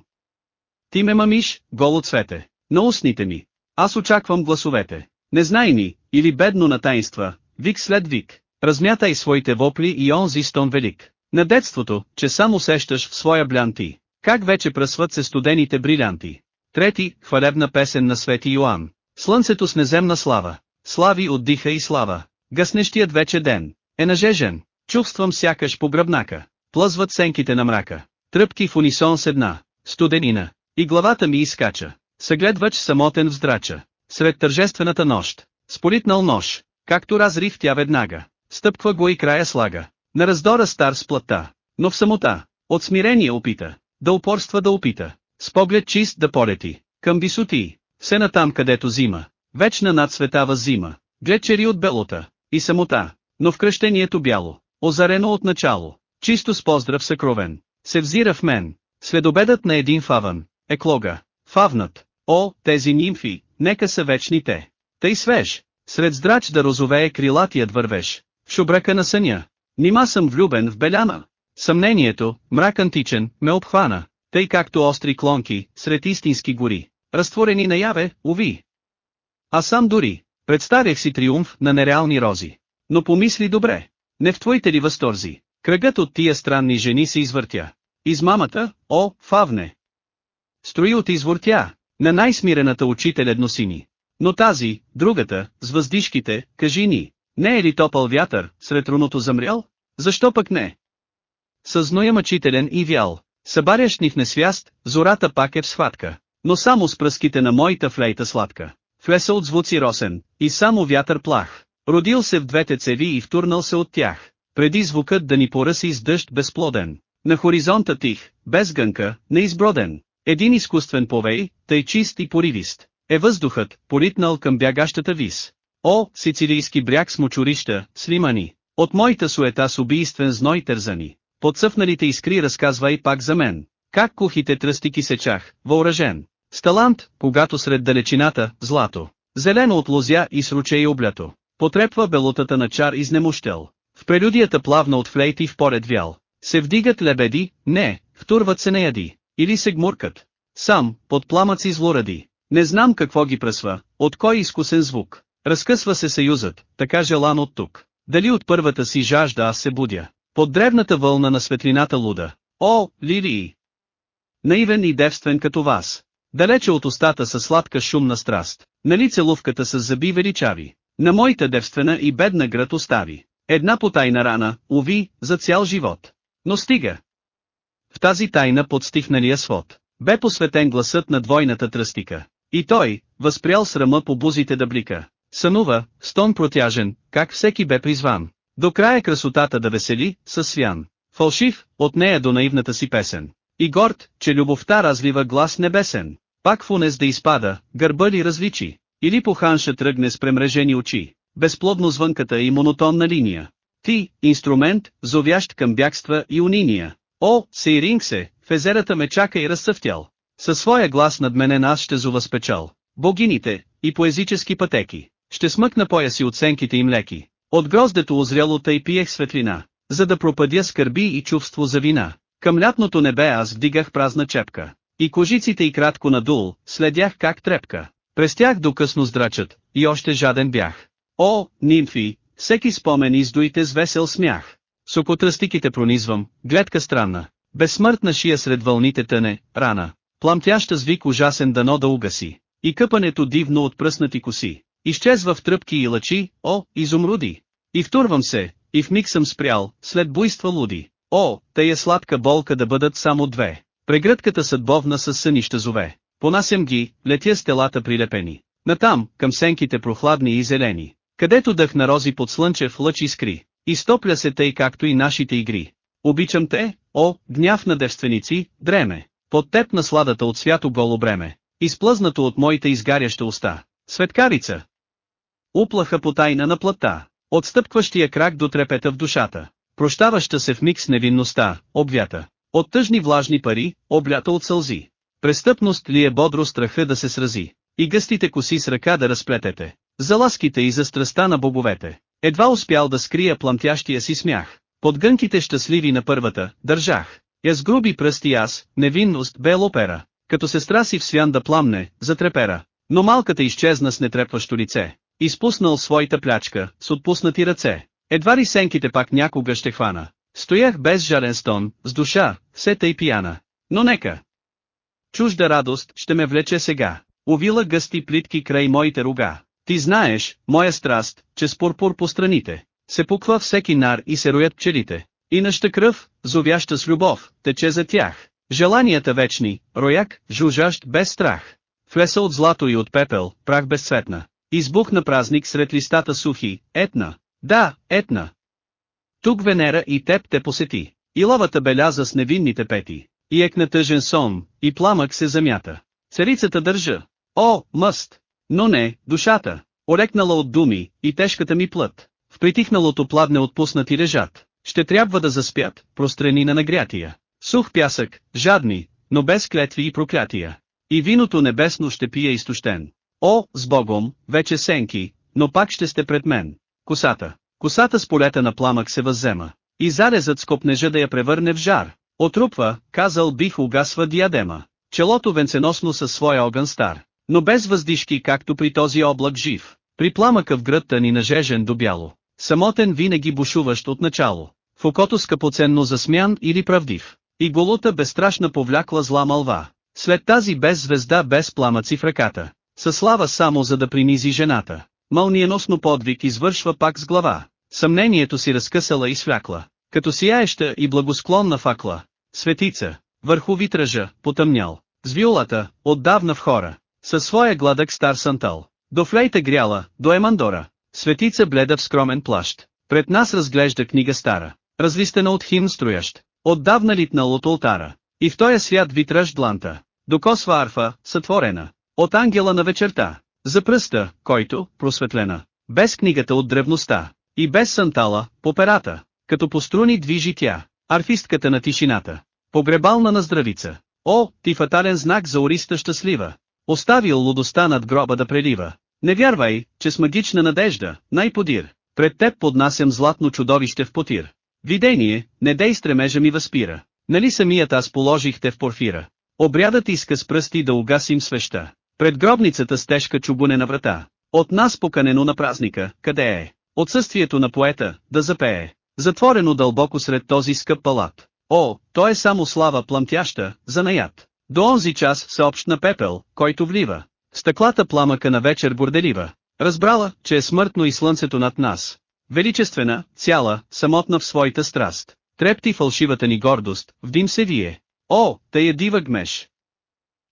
Ти ме мамиш, голо цвете. На устните ми. Аз очаквам гласовете. Не знай ни, или бедно на таинства, вик след вик. Размятай своите вопли и онзи стон велик. На детството, че само сещаш в своя блян ти. Как вече пръсват се студените брилянти. Трети, хвалебна песен на Свети Йоан. Слънцето с неземна слава. Слави от диха и слава. Гаснещият вече ден. Е нажежен. Чувствам сякаш по гръбнака. Плъзват сенките на мрака. Тръпки в унисон с една. Студенина. И главата ми изкача. Съгледвач самотен вздрача. Сред тържествената нощ. Сполитнал нож. Както разрив тя веднага. Стъпква го и края слага. На раздора стар с плътта. Но в самота. От смирение опита. Да упорства да опита. С поглед чист да полети. Към висоти. Все натам където зима. Вечна над света въззима. Глечери от белота. И самота. Но в кръщението бяло. Озарено от начало. Чисто с поздрав съкровен. Се взира в мен. Следобедът на един фаван. Еклога. Фавнат. О, тези нимфи, нека са вечни те. Тъй свеж. Сред здрач да розовее крилатият вървеш. В шубръка на съня. Нима съм влюбен в беляна. Съмнението, мрак античен, ме обхвана, тъй както остри клонки, сред истински гори, разтворени наяве, уви. А сам дори, представях си триумф на нереални рози. Но помисли добре, не в твоите ли възторзи, кръгът от тия странни жени се извъртя. Измамата, о, фавне! Строи от извъртя, на най-смирената учителя едносини. Но тази, другата, с въздишките, кажи ни, не е ли топъл вятър, сред руното замрял? Защо пък не? Със зноя мъчителен и вял, събарящ ни в несвяст, зората пак е в схватка, но само с пръските на моята флейта сладка. Флеса от звуци росен, и само вятър плах. Родил се в двете цеви и втурнал се от тях. Преди звукът да ни поръси с дъжд безплоден. На хоризонта тих, без гънка, неизброден. Един изкуствен повей, тъй чист и поривист. Е въздухът, поритнал към бягащата вис. О, сицилийски бряг с мочурища, слимани. От моята суета с убийствен зной тързани. Подсъфналите искри разказвай пак за мен. Как кухите тръстики сечах, въоръжен. С талант, когато сред далечината, злато. Зелено от лозя и с ручей облято. Потрепва белотата на чар изнемощел. В прелюдията плавна от флейти в поред вял. Се вдигат лебеди, не, втурват се неяди. Или се гмуркат. Сам, под пламъци злоради. Не знам какво ги пресва, от кой изкусен звук. Разкъсва се съюзът, така желан от тук. Дали от първата си жажда аз се будя. Под древната вълна на светлината луда. О, лилии! Наивен и девствен като вас. Далече от устата са сладка шумна страст. Нали целувката с зъби величави. На моята девствена и бедна град остави. Една потайна рана, уви, за цял живот. Но стига. В тази тайна под стихналия свод, бе посветен гласът на двойната тръстика. И той, възпрял срама по бузите да блика. Сънува, стон протяжен, как всеки бе призван. До края красотата да весели, със свян. Фалшив, от нея до наивната си песен. И горд, че любовта разлива глас небесен. Пак в унес да изпада, гърба ли различи. Или по ханша тръгне с премрежени очи. Безплодно звънката и монотонна линия. Ти, инструмент, зовящ към бягства и униния. О, Сейринг се, в езерата ме чака и разцъфтял. Със своя глас над мене аз ще зова спечал. Богините, и поезически пътеки. Ще смъкна пояси от сенките им леки. От гроздето озряло тъй пиех светлина, за да пропадя скърби и чувство за вина. Към лятното небе аз вдигах празна чепка. И кожиците и кратко надул, следях как трепка. През тях до късно здрачат, и още жаден бях. О, нимфи, всеки спомен издуйте с весел смях. Сокотръстиките пронизвам, гледка странна. Безсмъртна шия сред вълните тъне, рана. Пламтяща звик ужасен дано да угаси. И къпането дивно от пръснати коси. Изчезва в тръпки и лъчи, о, изумруди. И втурвам се, и в миг съм спрял, след буйства луди. О, тая сладка болка да бъдат само две. Прегръдката съдбовна с сънища зове. Понасям ги, летя с телата прилепени. Натам, към сенките прохладни и зелени. Където дъх на рози под слънчев лъч искри. Изтопля се тъй както и нашите игри. Обичам те, о, гняв на девственици, дреме. Под теб на сладата от свято голо бреме. Изплъзнато от моите изгаряща уста. Светкарица. Уплаха по тайна на плътта. Отстъпкващия крак до трепета в душата. Прощаваща се в миг с невинността, обвята. От тъжни влажни пари, облята от сълзи. Престъпност ли е бодро страха да се срази? И гъстите коси с ръка да разплетете. За ласките и за страста на боговете. Едва успял да скрия пламтящия си смях. Под гънките щастливи на първата, държах. Я с груби пръсти аз, невинност, бел опера. Като сестра си в свян да пламне, затрепера. Но малката изчезна с нетрепващо лице. Изпуснал своята плячка, с отпуснати ръце. Едва ли сенките пак някога ще хвана. Стоях без жарен стон, с душа, все тъй пияна. Но нека. Чужда радост ще ме влече сега. Увила гъсти плитки край моите рога. Ти знаеш, моя страст, че с пурпур по страните, се пуква всеки нар и се роят пчелите. И наща кръв, зовяща с любов, тече за тях. Желанията вечни, рояк, жужащ без страх. Флеса от злато и от пепел, прах безцветна. Избухна празник сред листата сухи, етна. Да, етна. Тук Венера и теб те посети. И лавата беляза с невинните пети. И екна тъжен сон, и пламък се замята. Царицата държа. О, мъст! Но не, душата, орекнала от думи, и тежката ми плът. В притихналото пладне отпуснати лежат. Ще трябва да заспят, прострени на нагрятия. Сух пясък, жадни, но без клетви и проклятия. И виното небесно ще пие изтощен. О, с Богом, вече сенки, но пак ще сте пред мен. Косата. Косата с полета на пламък се въззема. И зарезът с копнежа да я превърне в жар. Отрупва, казал бих угасва диадема. Челото венценосно със своя огън стар. Но без въздишки както при този облак жив. При пламъка в гръдта ни нажежен до бяло. Самотен винаги бушуващ от начало. В окото скъпоценно засмян или правдив. И голута безстрашна повлякла зла мълва. След тази без звезда без пламъци в ръката. Със слава само за да принизи жената. Мълниеносно подвиг извършва пак с глава. Съмнението си разкъсала и свлякла. Като сияеща и благосклонна факла. Светица, върху витража, потъмнял. С виолата, отдавна в хора. Със своя гладък стар сантал. До флейта гряла, до емандора. Светица бледа в скромен плащ. Пред нас разглежда книга стара. Разлистена от химн строящ. Отдавна литнал от ултара. И в този свят витраж дланта. Докосва арфа, сътворена. От ангела на вечерта. За пръста, който, просветлена. Без книгата от древността. И без сантала, по перата. Като по струни движи тя. Арфистката на тишината. Погребална на здравица. О, ти фатален знак за ориста щастлива. Оставил лудостта над гроба да прелива. Не вярвай, че с магична надежда, най-подир. Пред теб поднасям златно чудовище в потир. Видение, не дей стремежа ми възпира. Нали самият аз положихте в порфира? Обрядът иска с пръсти да угасим свеща. Пред гробницата с тежка чубунена врата. От нас поканено на празника, къде е? Отсъствието на поета, да запее. Затворено дълбоко сред този скъп палат. О, то е само слава пламтяща, за наят. До онзи час съобщ на пепел, който влива. Стъклата пламъка на вечер горделива. Разбрала, че е смъртно и слънцето над нас. Величествена, цяла, самотна в своята страст. Трепти фалшивата ни гордост, в дим се вие. О, е дива гмеш.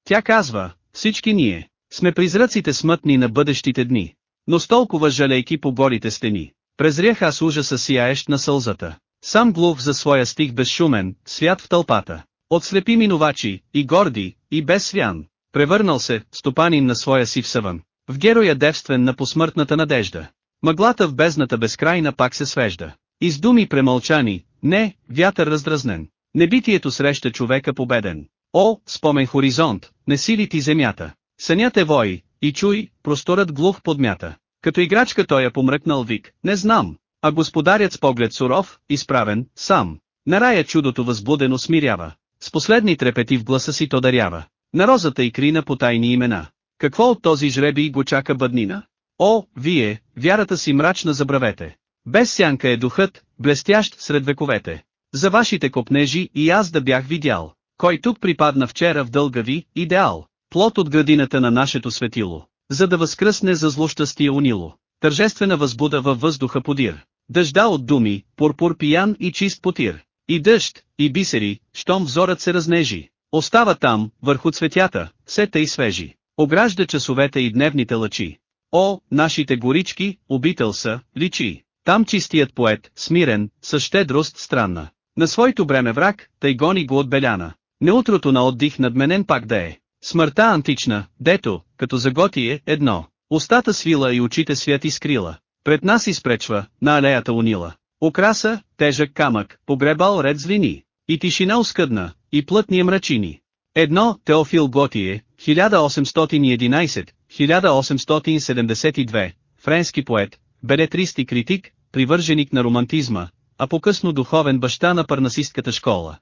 Тя казва, всички ние, сме призраците смътни на бъдещите дни. Но с толкова жалейки по горите стени. Презрях аз ужаса сияещ на сълзата. Сам глув за своя стих безшумен, свят в тълпата. От слепи минувачи, и горди, и без свян. Превърнал се, стопанин на своя си в съвън. В героя девствен на посмъртната надежда. Мъглата в бездната безкрайна пак се свежда. И с думи премълчани, не, вятър раздразнен. Небитието среща човека победен. О, спомен хоризонт, не сили ти земята. Сънят е вой, и чуй, просторът глух подмята. Като играчка той е помръкнал вик, не знам. А господарят с поглед суров, изправен, сам. На рая чудото възбудено смирява. С последни трепети в гласа си то дарява. На розата и крина по тайни имена. Какво от този жреби го чака бъднина? О, вие, вярата си мрачна забравете. Без сянка е духът, блестящ сред вековете. За вашите копнежи и аз да бях видял. Кой тук припадна вчера в дълга ви, идеал, плод от градината на нашето светило, за да възкръсне за злощастие унило. Тържествена възбуда във въздуха подир. Дъжда от думи, пурпур пиян и чист потир. И дъжд, и бисери, щом взорът се разнежи. Остава там, върху цветята, все тъй свежи. Огражда часовете и дневните лъчи. О, нашите горички, обител са, личи. Там чистият поет, смирен, със щедрост странна. На своето бреме враг, тъй гони го от беляна. Неутрото на отдих надменен пак да е. Смъртта антична, дето, като заготие, едно. Устата свила и очите свят изкрила. Пред нас изпречва, на алеята унила. Украса, тежък камък, погребал ред звини. И тишина оскъдна, и плътни мрачини. Едно, Теофил Готие, 1811-1872, френски поет, белетрист и критик, привърженик на романтизма, а по-късно духовен баща на парнасистката школа.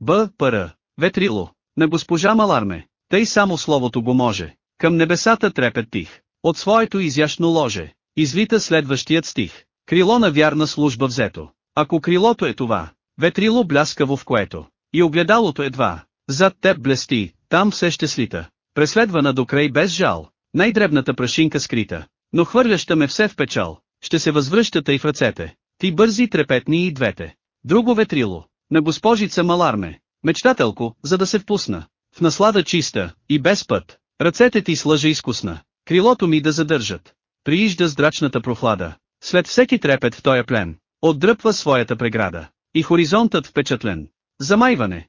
Б. Р. Ветрило, на госпожа Маларме, тъй само словото го може, към небесата трепет тих, от своето изящно ложе, извита следващият стих, крило на вярна служба взето, ако крилото е това, ветрило бляскаво в което, и огледалото едва, зад теб блести, там все ще слита, преследвана до край без жал, най-дребната прашинка скрита, но хвърляща ме все в печал, ще се възвръщата и в ръцете, ти бързи трепетни и двете. Друго ветрило, на госпожица Маларме, мечтателко, за да се впусна, в наслада чиста, и без път, ръцете ти с лъжа изкусна, крилото ми да задържат. Приижда здрачната прохлада, след всеки трепет в тоя плен, отдръпва своята преграда, и хоризонтът впечатлен. Замайване.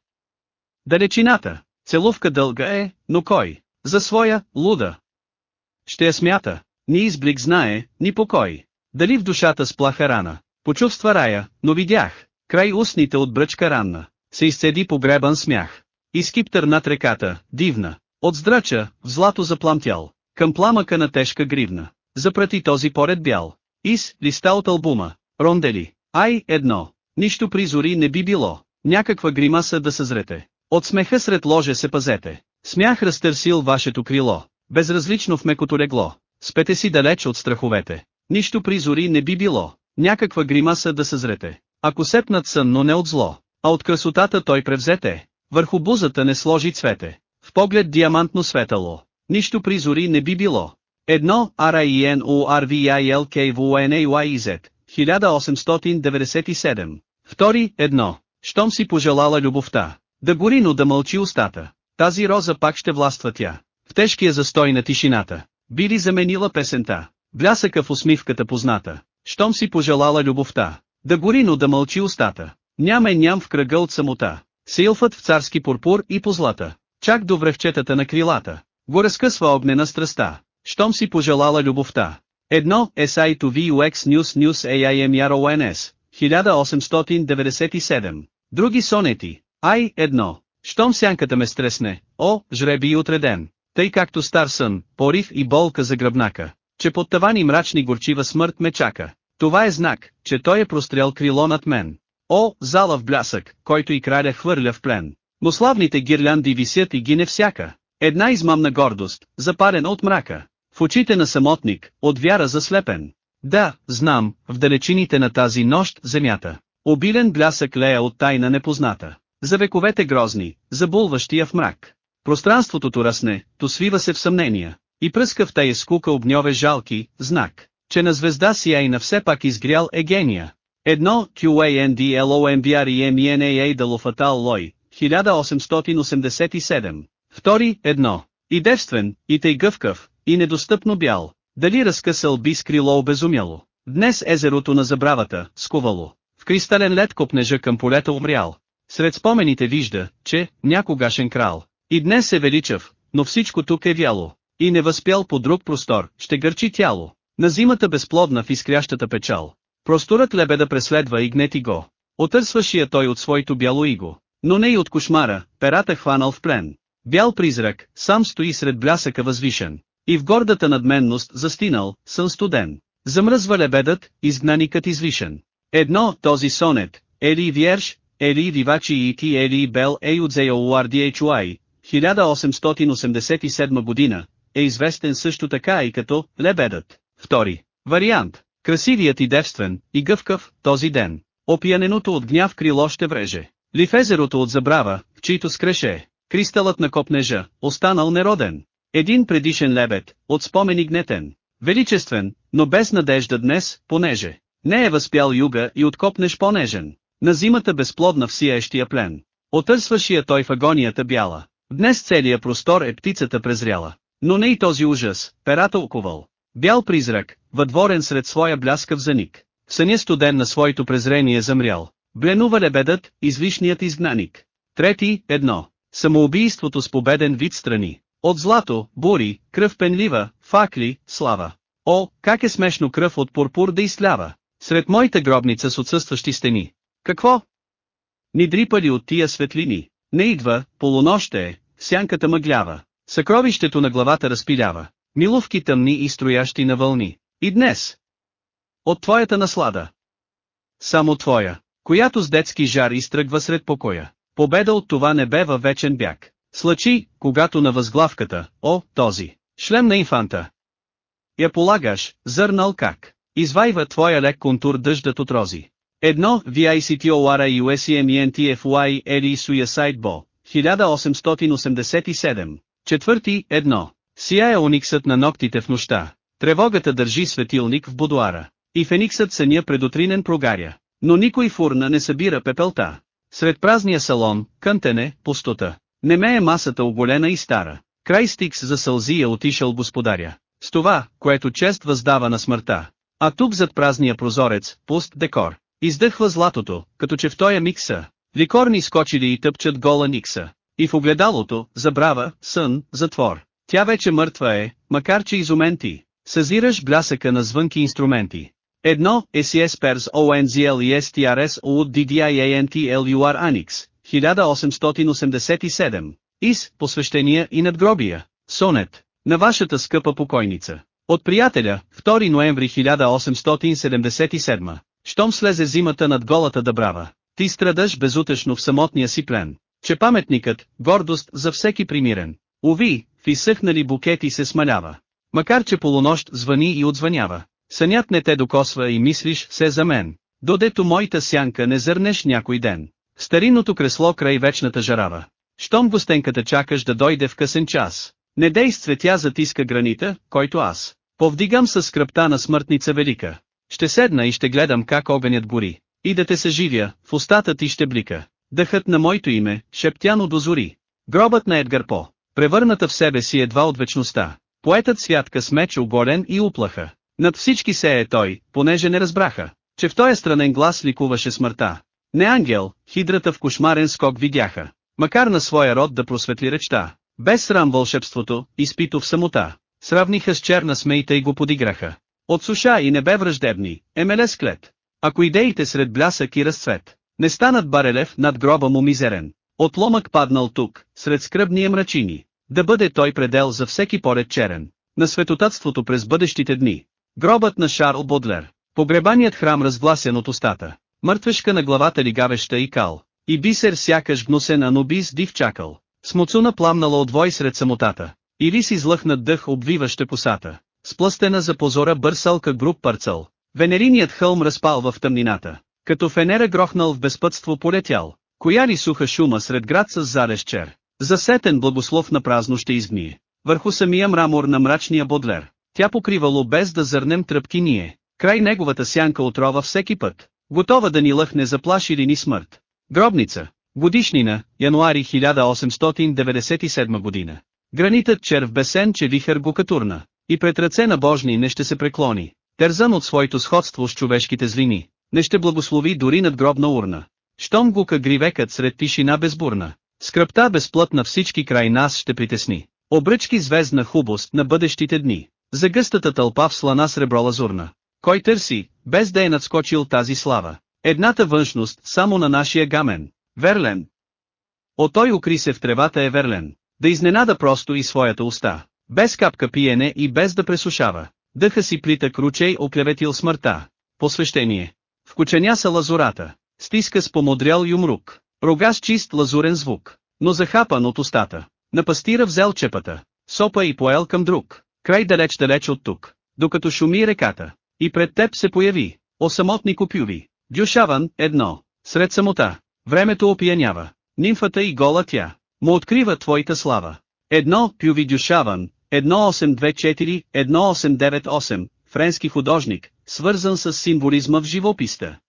Далечината, целувка дълга е, но кой, за своя, луда. Ще я смята, ни изблик знае, ни покой. Дали в душата сплаха рана, почувства рая, но видях, край устните от бръчка ранна, се изцеди погребан смях. И скиптър над реката, дивна, от здрача, в злато запламтял, към пламъка на тежка гривна, запрати този поред бял. Из, листа от албума, рондели, ай, едно, нищо призори не би било, някаква гримаса да съзрете. От смеха сред ложе се пазете. Смях разтърсил вашето крило, безразлично в мекото легло. Спете си далеч от страховете. Нищо призори не би било, някаква гримаса да съзрете. Ако сепнат сън, но не от зло, а от красотата той превзете, върху бузата не сложи цвете, в поглед диамантно светало, нищо призори не би било. Едно, RINORVILKVUNAYZ, 1897. Втори, едно, щом си пожелала любовта, да гори но да мълчи устата, тази роза пак ще властва тя, в тежкия застой на тишината, би ли заменила песента, блясъка в усмивката позната, щом си пожелала любовта, да гори но да мълчи устата, няма ням в кръга от самота, Силфът в царски пурпур и по злата, чак до връвчетата на крилата, го разкъсва огнена страста, щом си пожелала любовта. Едно, SI to VUX News News AIM YARONS, 1897. Други сонети, Ай, едно. Щом сянката ме стресне, о, жреби отреден, тъй както стар сън, порив и болка за гръбнака, че под тавани мрачни горчива смърт ме чака. Това е знак, че той е прострял крило над мен. О, зала в блясък, който и краля хвърля в плен. Но славните гирлянди висят и гине всяка. Една измамна гордост, запарена от мрака. В очите на самотник, от вяра заслепен. Да, знам, в далечините на тази нощ земята. Обилен блясък лея от тайна непозната. За вековете грозни, забулващия в мрак. Пространството то расне, то свива се в съмнения. И пръска в тая скука обньове жалки, знак, че на звезда сия и на все пак изгрял е гения. Едно, QANDLOMBREMENAA Далофатал Лой, 1887. Втори, едно. И девствен, и тъй гъвкав, и недостъпно бял. Дали разкъсал би скрило обезумяло. Днес езерото на забравата, скувало. В кристален лед копнежа към полета умрял. Сред спомените вижда, че, някогашен крал. И днес е величав, но всичко тук е вяло. И не възпял по друг простор, ще гърчи тяло. На зимата безплодна в изкрящата печал. Просторът лебеда преследва и гнети го. Отърсваше я той от своето бяло иго. Но не и от кошмара, перата хванал в плен. Бял призрак, сам стои сред блясъка възвишен. И в гордата надменност застинал, сън студен. Замръзва лебедът, изгнаникът извишен. Едно, този сонет, Ели Вierш, Ели Вивачи и Ти Ели Бел Еюдзео Уардиечуай, 1887 година, е известен също така и като «Лебедът». Втори вариант. Красивият и девствен, и гъвкав, този ден. Опияненото от гняв крило ще вреже. Ли в езерото от забрава, в чийто скреше, кристалът на копнежа, останал нероден. Един предишен лебед, от спомени гнетен. Величествен, но без надежда днес, понеже. Не е възпял юга и откопнеш понежен. На зимата безплодна в сияещия плен. Отърсваше той в агонията бяла. Днес целия простор е птицата презряла. Но не и този ужас, перата оковал. Бял призрак, въдворен сред своя бляскав заник. В съня студен на своето презрение замрял. Бленува лебедът, извишният изгнаник. Трети, едно. Самоубийството с победен вид страни. От злато, бури, кръв пенлива, факли, слава. О, как е смешно кръв от пурпур да изслява. Сред моята гробница с отсъстващи стени. Какво? ни дрипали от тия светлини. Не идва, полунощ е, сянката мъглява. Съкровището на главата разпилява. Миловки тъмни и строящи на вълни. И днес. От твоята наслада. Само твоя, която с детски жар изтръгва сред покоя. Победа от това небе във вечен бяг. Слъчи, когато на възглавката, о, този, шлем на инфанта. Я полагаш, зърнал как. Извайва твоя лек контур дъждът от рози. Едно, VICTORA USEMENTFY Ели Suicide Bo, 1887. Четвърти, едно. Сияе ониксът на ногтите в нощта. Тревогата държи светилник в будуара. И фениксът съня предутринен прогаря. Но никой фурна не събира пепелта. Сред празния салон, кънтене, пустота. Не ме е масата оголена и стара. Край стикс за сълзи е отишъл господаря. С това, което чест въздава на смъртта. А тук зад празния прозорец, пуст декор. Издъхва златото, като че в тоя микса. Ликорни скочили и тъпчат гола Никса. И в огледалото, забрава, сън, затвор. Тя вече мъртва е, макар че изумен ти. Съзираш блясъка на звънки инструменти. Едно, SES Pers ONZL и STRS OUD DDIANTLUR Anix, 1887. Ис, посвещения и надгробия. Сонет. На вашата скъпа покойница. От приятеля, 2 ноември 1877. Щом слезе зимата над голата дъбрава, ти страдаш безутешно в самотния си плен, че паметникът, гордост за всеки примирен. Уви, в изсъхнали букети се смалява. Макар че полунощ звъни и отзвънява. Сънят не те докосва и мислиш се за мен. Додето моята сянка не зърнеш някой ден. Старинното кресло край вечната жарава. Щом гостенката чакаш да дойде в късен час. Не дей с цветя затиска гранита, който аз. Повдигам със скръпта на смъртница велика. Ще седна и ще гледам как огънят гори. И да те съживя, в устата ти ще блика. Дъхът на моето име, шептяно дозори. Гробът на Едгар По, превърната в себе си едва от вечността. Поетът святка с меч оголен и уплаха. Над всички се е той, понеже не разбраха, че в този странен глас ликуваше смъртта. Не ангел, хидрата в кошмарен скок видяха, макар на своя род да просветли речта. Без срам вълшебството, изпито в самота. Сравниха с черна смейта и го подиграха. От суша и небе враждебни, емеле склет. Ако идеите сред блясък и разцвет, не станат барелев над гроба му мизерен. Отломък паднал тук, сред скръбния мрачини. Да бъде той предел за всеки поред черен. На светотатството през бъдещите дни. Гробът на Шарл Бодлер. Погребаният храм разгласен от устата. Мъртвешка на главата лигавеща и кал. И бисер сякаш гнусен анубис див чакал. Смуцуна пламнала от вой сред самотата. Или си излъхнат дъх обвиваща посата. Сплъстена за позора бърсалка груп парцъл. Венериният хълм разпал в тъмнината. Като фенера грохнал в безпътство полетял. Коя ли суха шума сред град с зарещ чер. Засетен благослов на празно ще изгние. Върху самия мрамор на мрачния бодлер. Тя покривало без да зърнем тръпки ние. Край неговата сянка отрова всеки път. Готова да ни лъхне заплаши ли ни смърт. Гробница. Годишнина, януари 1897 година. Гранитът черв бесен че вихър го катурна. И пред ръце на Божни не ще се преклони. Терзан от своето сходство с човешките злини. Не ще благослови дори над гробна урна. Щом го гривекът сред тишина безбурна. Скръпта безплътна всички край нас ще притесни. Обръчки звездна хубост на бъдещите дни. За гъстата тълпа в слана сребро лазурна. Кой търси, без да е надскочил тази слава? Едната външност само на нашия гамен. Верлен. О той укри се в тревата е верлен. Да изненада просто и своята уста. Без капка пиене и без да пресушава. Дъха си плита кручей оклеветил смъртта. Посвещение. В кученя са лазурата. Стиска с помодрял юмрук. Рога с чист лазурен звук. Но захапан от устата. На пастира взел чепата. Сопа и поел към друг. Край далеч-далеч от тук. Докато шуми реката. И пред теб се появи. О самотни копюви. Дюшаван, едно. Сред самота. Времето опиянява. Нимфата и гола тя. Му открива твоята слава. Едно, Пюви Дюшаван, 1824, 1898, френски художник, свързан с символизма в живописта.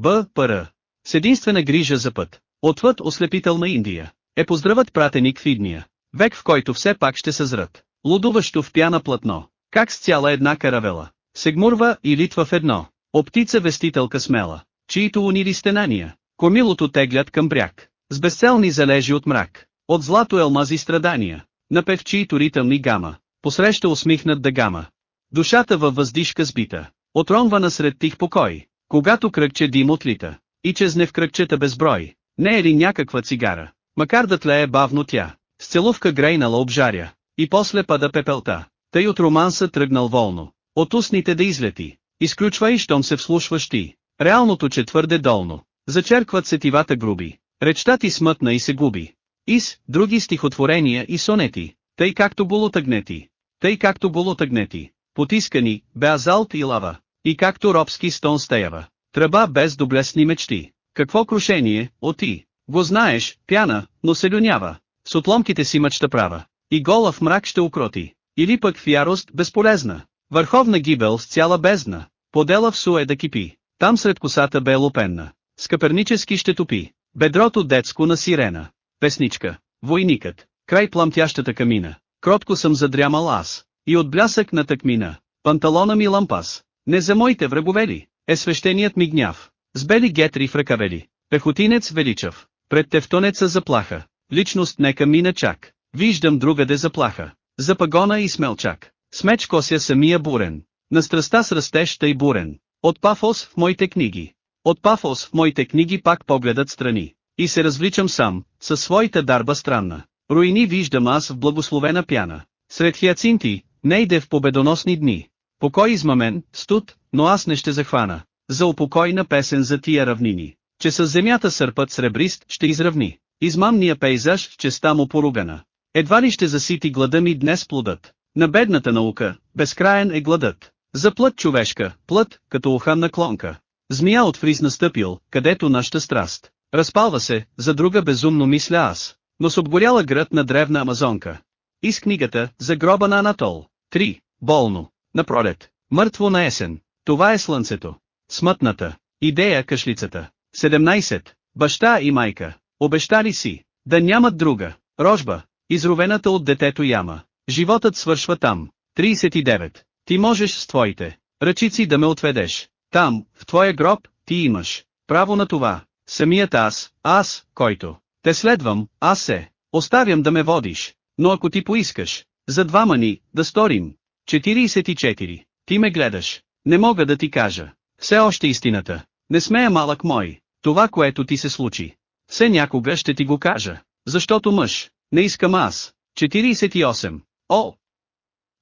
Б. П. С единствена грижа за път. Отвъд ослепителна Индия. Е поздравът пратеник в идния. Век в който все пак ще съзрат. Лудуващо в пяна платно. Как с цяла една каравела. Сегмурва и литва в едно. Оптица вестителка смела. Чието унили стенания. Комилото теглят към бряг. С безцелни залежи от мрак. От злато елмази страдания. На певчиито ритъмни гама. Посреща усмихнат да гама. Душата във въздишка сбита. Отронва насред тих покой. Когато кръгче дим отлита. И чезне в кръгчета безброй. Не е ли някаква цигара? Макар да тлее бавно тя. С целувка грейнала обжаря. И после пада пепелта. Тъй от романса тръгнал волно. От устните да излети. Изключвай, щом се вслушваш ти. Реалното че твърде долно. Зачеркват сетивата груби. Речта ти смътна и се губи. Ис, други стихотворения и сонети, тъй както болотъгнети. Тъй както болотъгнети. Потискани, беазалт и лава. И както робски стон стеява. Тръба без доблесни мечти. Какво крушение, о ти! Го знаеш, пяна, но се люнява. С отломките си мъчта права. И гола в мрак ще укроти. Или пък в ярост безполезна. Върховна гибел с цяла бездна. Подела в суе да кипи. Там сред косата бе лопенна. Скъпернически ще топи. Бедрото детско на сирена. Песничка. Войникът. Край пламтящата камина. Кротко съм задрямал аз. И от блясък на тъкмина. Панталона ми лампас. Не за моите врагове ли? Е свещеният ми гняв. С бели гетри в ръкавели. Пехотинец величав. Пред тефтонеца заплаха. Личност нека мина чак. Виждам другаде заплаха. За пагона и смелчак. С меч кося самия бурен. На страста с растеж тъй бурен. От пафос в моите книги. От пафос в моите книги пак погледат страни. И се развличам сам, със своята дарба странна. Руини виждам аз в благословена пяна. Сред хиацинти, не иде в победоносни дни. Покой измамен, студ, но аз не ще захвана. За упокойна песен за тия равнини. Че с земята сърпът сребрист ще изравни. Измамния пейзаж в честа му поругана. Едва ли ще засити глада ми днес плодът. На бедната наука, безкраен е гладът. За плът човешка, плът, като уханна клонка. Змия от фриз настъпил, където нашата страст. Разпалва се, за друга безумно мисля аз. Но с обгоряла град на древна амазонка. И с книгата, за гроба на Анатол. 3. Болно. На пролет. Мъртво на есен. Това е слънцето. Смътната. Идея кашлицата. 17. Баща и майка. Обещали си. Да нямат друга. Рожба. Изровената от детето яма. Животът свършва там. 39. Ти можеш с твоите ръчици да ме отведеш. Там, в твоя гроб, ти имаш право на това. Самият аз, аз, който те следвам, аз се оставям да ме водиш. Но ако ти поискаш, за двама ни, да сторим. 44. Ти ме гледаш. Не мога да ти кажа. Все още истината. Не смея малък мой. Това което ти се случи. Все някога ще ти го кажа. Защото мъж. Не искам аз. 48. О!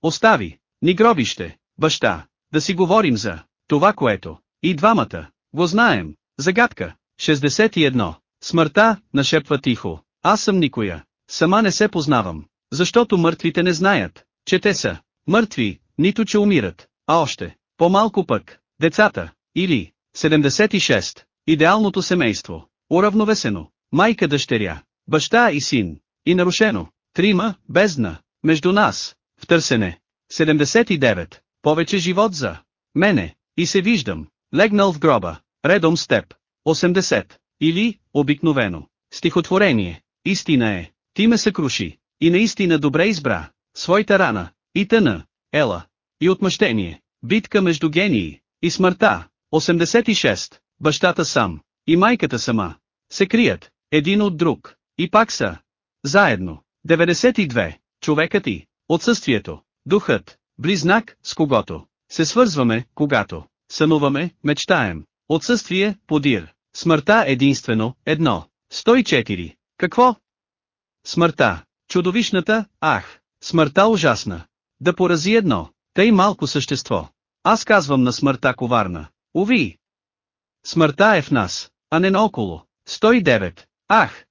Остави. Ни гробище, баща. Да си говорим за това което. И двамата. Го знаем. Загадка. 61. Смъртта, нашепва тихо. Аз съм никоя. Сама не се познавам. Защото мъртвите не знаят, че те са мъртви, нито че умират, а още, по-малко пък, децата, или, 76, идеалното семейство, уравновесено, майка дъщеря, баща и син, и нарушено, трима, бездна, между нас, в търсене, 79, повече живот за мене, и се виждам, легнал в гроба, редом с теб, 80, или, обикновено, стихотворение, истина е, ти ме съкруши, и наистина добре избра, своята рана, и тъна, ела, и отмъщение, битка между гении, и смъртта, 86, бащата сам, и майката сама, се крият, един от друг, и пак са, заедно, 92, човекът и, отсъствието, духът, близнак, с когото, се свързваме, когато, сънуваме, мечтаем, отсъствие, подир, смъртта единствено, едно, 104, какво? Смъртта, чудовищната, ах, смъртта ужасна, да порази едно, тъй малко същество. Аз казвам на смъртта коварна. Уви! Смъртта е в нас, а не наоколо. 109. Ах!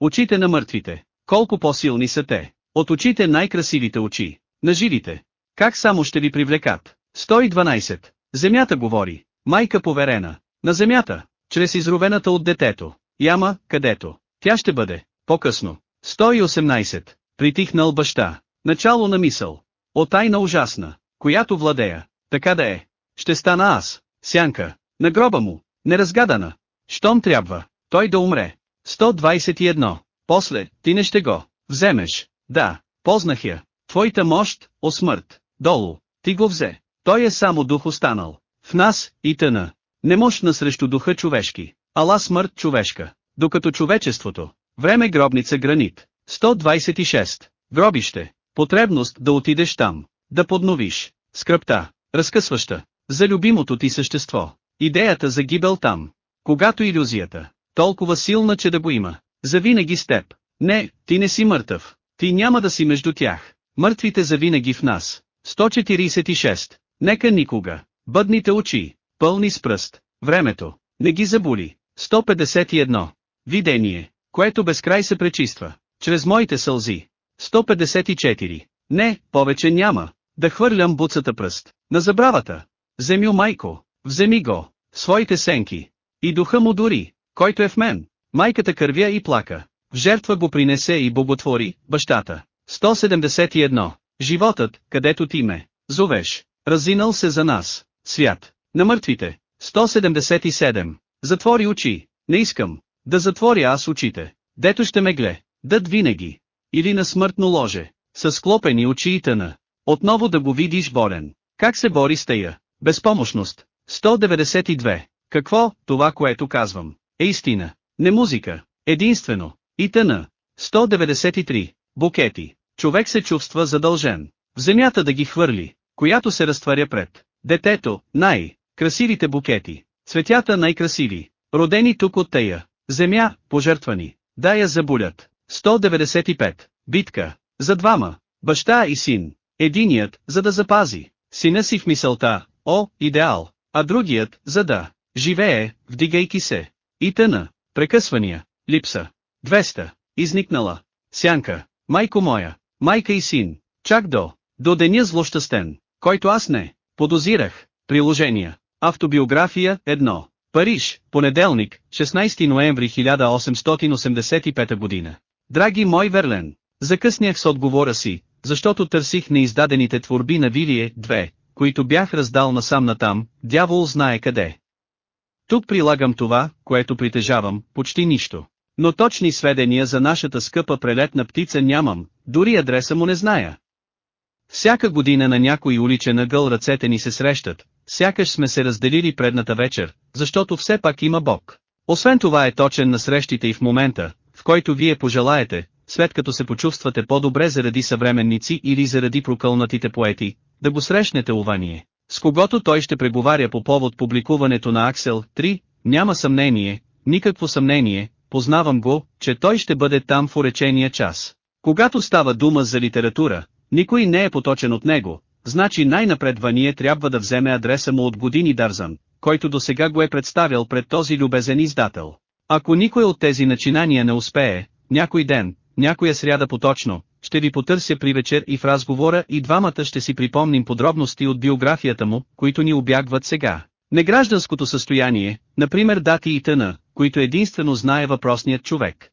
Очите на мъртвите. Колко по-силни са те. От очите най-красивите очи. На живите. Как само ще ви привлекат? 112. Земята говори. Майка поверена. На земята. Чрез изровената от детето. Яма, където. Тя ще бъде. По-късно. 118. Притихнал баща. Начало на мисъл. О тайна ужасна, която владея, така да е. Ще стана аз, сянка, на гроба му, неразгадана. Щом трябва, той да умре. 121. После, ти не ще го вземеш. Да, познах я. Твоята мощ, о смърт, долу, ти го взе. Той е само дух останал. В нас, и тъна. Немощна срещу духа човешки, ала смърт човешка. Докато човечеството, време гробница гранит. 126. Гробище. Потребност да отидеш там, да подновиш скръпта, разкъсваща, за любимото ти същество. Идеята за гибел там. Когато иллюзията, толкова силна, че да го има, завинаги с теб. Не, ти не си мъртъв. Ти няма да си между тях. Мъртвите завинаги в нас. 146. Нека никога. Бъдните очи, пълни с пръст. Времето. Не ги заболи. 151. Видение, което безкрай се пречиства. Чрез моите сълзи. 154. Не, повече няма. Да хвърлям буцата пръст. На забравата. Земю майко. Вземи го. Своите сенки. И духа му дори, който е в мен. Майката кървя и плака. В жертва го принесе и боготвори, бащата. 171. Животът, където ти ме зовеш, разинал се за нас. Свят. На мъртвите. 177. Затвори очи. Не искам. Да затворя аз очите. Дето ще ме гле. Дът винаги. Или на смъртно ложе. С склопени очи и тъна. Отново да го видиш борен. Как се бори с тая? Безпомощност. 192. Какво, това което казвам, е истина. Не музика. Единствено. И тъна. 193. Букети. Човек се чувства задължен. В земята да ги хвърли, която се разтваря пред. Детето, най. Красивите букети. Цветята най-красиви. Родени тук от тая. Земя, пожертвани. Да я заболят. 195. Битка. За двама. Баща и син. Единият, за да запази. Сина си в мисълта, о, идеал. А другият, за да живее, вдигайки се. И тъна. Прекъсвания. Липса. 200. Изникнала. Сянка. Майко моя. Майка и син. Чак до. До деня злощастен, който аз не. Подозирах. Приложения. Автобиография 1. Париж, понеделник, 16 ноември 1885 година. Драги мой Верлен, закъснях с отговора си, защото търсих неиздадените творби на Вилие 2, които бях раздал насам натам, дявол знае къде. Тук прилагам това, което притежавам, почти нищо. Но точни сведения за нашата скъпа прелетна птица нямам, дори адреса му не зная. Всяка година на някой уличен ъгъл ръцете ни се срещат, сякаш сме се разделили предната вечер, защото все пак има Бог. Освен това е точен на срещите и в момента, който вие пожелаете, след като се почувствате по-добре заради съвременници или заради прокълнатите поети, да го срещнете увание, с когото той ще преговаря по повод публикуването на Аксел 3, няма съмнение, никакво съмнение, познавам го, че той ще бъде там в уречения час. Когато става дума за литература, никой не е поточен от него, значи най-напред Вание трябва да вземе адреса му от години Дарзан, който до сега го е представил пред този любезен издател. Ако никой от тези начинания не успее, някой ден, някоя сряда поточно, ще ви потърся при вечер и в разговора и двамата ще си припомним подробности от биографията му, които ни обягват сега. Негражданското състояние, например дати и тъна, които единствено знае въпросният човек.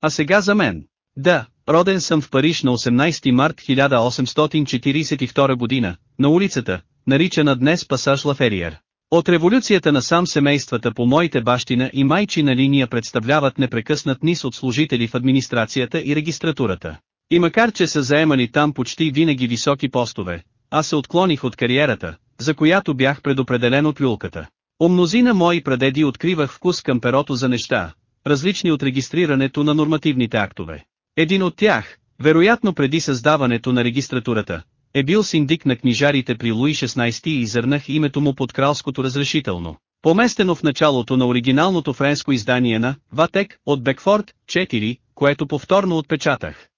А сега за мен. Да, роден съм в Париж на 18 март 1842 година, на улицата, наричана днес Пасаж Лафериер. От революцията на сам семействата по моите бащина и майчина линия представляват непрекъснат низ от служители в администрацията и регистратурата. И макар че са заемали там почти винаги високи постове, аз се отклоних от кариерата, за която бях предопределен от люлката. У мнозина мои прадеди откривах вкус към перото за неща, различни от регистрирането на нормативните актове. Един от тях, вероятно преди създаването на регистратурата, е бил синдик на книжарите при Луи 16 и изърнах името му под кралското разрешително. Поместено в началото на оригиналното френско издание на Ватек от Бекфорд 4, което повторно отпечатах.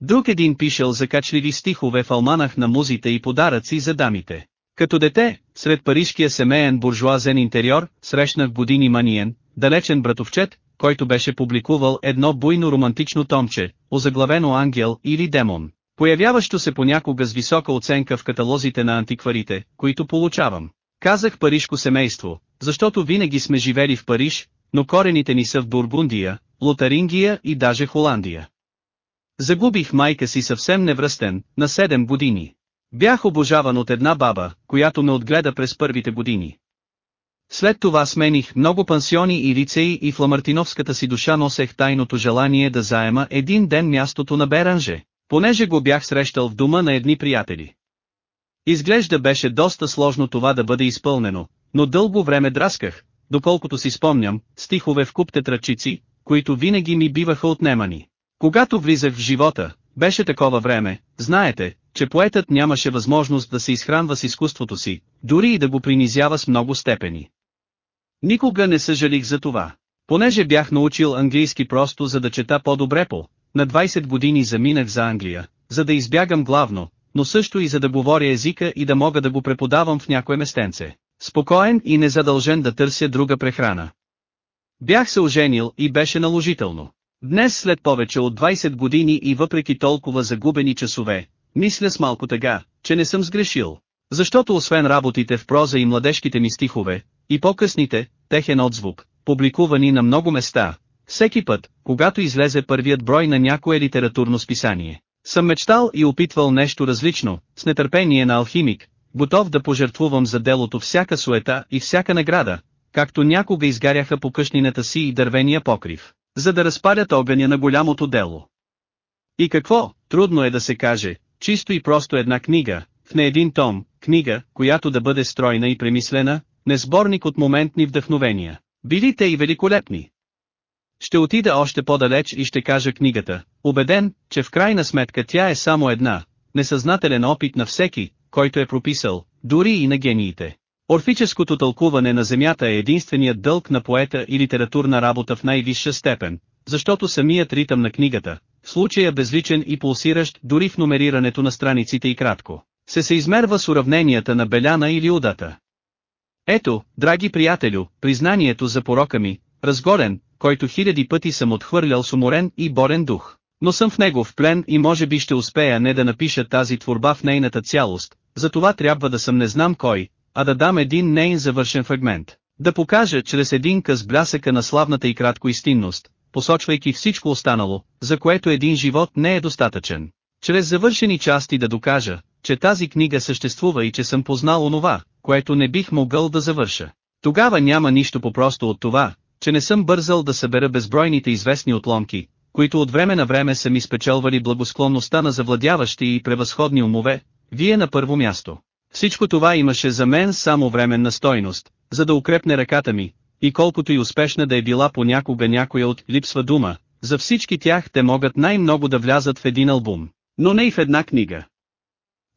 Друг един пишел закачливи стихове в алманах на музите и подаръци за дамите. Като дете, сред парижкия семейен буржуазен интериор, срещнах години Маниен, далечен братовчет, който беше публикувал едно буйно романтично томче, озаглавено Ангел или Демон, появяващо се понякога с висока оценка в каталозите на антикварите, които получавам. Казах парижко семейство, защото винаги сме живели в Париж, но корените ни са в Бургундия, Лотарингия и даже Холандия. Загубих майка си съвсем невръстен, на 7 години. Бях обожаван от една баба, която ме отгледа през първите години. След това смених много пансиони и лицеи и в си душа носех тайното желание да заема един ден мястото на Беранже, понеже го бях срещал в дома на едни приятели. Изглежда беше доста сложно това да бъде изпълнено, но дълго време драсках, доколкото си спомням, стихове в куп тетрачици, които винаги ми биваха отнемани. Когато влизах в живота, беше такова време, знаете, че поетът нямаше възможност да се изхранва с изкуството си, дори и да го принизява с много степени. Никога не съжалих за това. Понеже бях научил английски просто за да чета по-добре по, на 20 години заминах за Англия, за да избягам главно, но също и за да говоря езика и да мога да го преподавам в някое местенце. Спокоен и незадължен да търся друга прехрана. Бях се оженил и беше наложително. Днес след повече от 20 години и въпреки толкова загубени часове, мисля с малко тъга, че не съм сгрешил. Защото освен работите в проза и младежките ми стихове, и по-късните, техен отзвук, публикувани на много места, всеки път, когато излезе първият брой на някое литературно списание, съм мечтал и опитвал нещо различно, с нетърпение на алхимик, готов да пожертвувам за делото всяка суета и всяка награда, както някога изгаряха по къщнината си и дървения покрив, за да разпалят огъня на голямото дело. И какво, трудно е да се каже, чисто и просто една книга, в не един том, книга, която да бъде стройна и премислена, не сборник от моментни вдъхновения. Били те и великолепни. Ще отида още по-далеч и ще кажа книгата, убеден, че в крайна сметка тя е само една, несъзнателен опит на всеки, който е прописал, дори и на гениите. Орфическото тълкуване на Земята е единственият дълг на поета и литературна работа в най-висша степен, защото самият ритъм на книгата, в случая безличен и пулсиращ дори в номерирането на страниците и кратко, се се измерва с уравненията на Беляна или Удата. Ето, драги приятелю, признанието за порока ми, разгорен, който хиляди пъти съм отхвърлял с уморен и борен дух. Но съм в него в плен и може би ще успея не да напиша тази творба в нейната цялост, затова трябва да съм не знам кой, а да дам един нейн завършен фрагмент. Да покажа чрез един къс блясъка на славната и кратко истинност, посочвайки всичко останало, за което един живот не е достатъчен. Чрез завършени части да докажа, че тази книга съществува и че съм познал онова, което не бих могъл да завърша. Тогава няма нищо по-просто от това, че не съм бързал да събера безбройните известни отломки, които от време на време са ми спечелвали благосклонността на завладяващи и превъзходни умове, вие на първо място. Всичко това имаше за мен само временна стойност, за да укрепне ръката ми, и колкото и успешна да е била понякога някоя от липсва дума, за всички тях те могат най-много да влязат в един албум, но не и в една книга.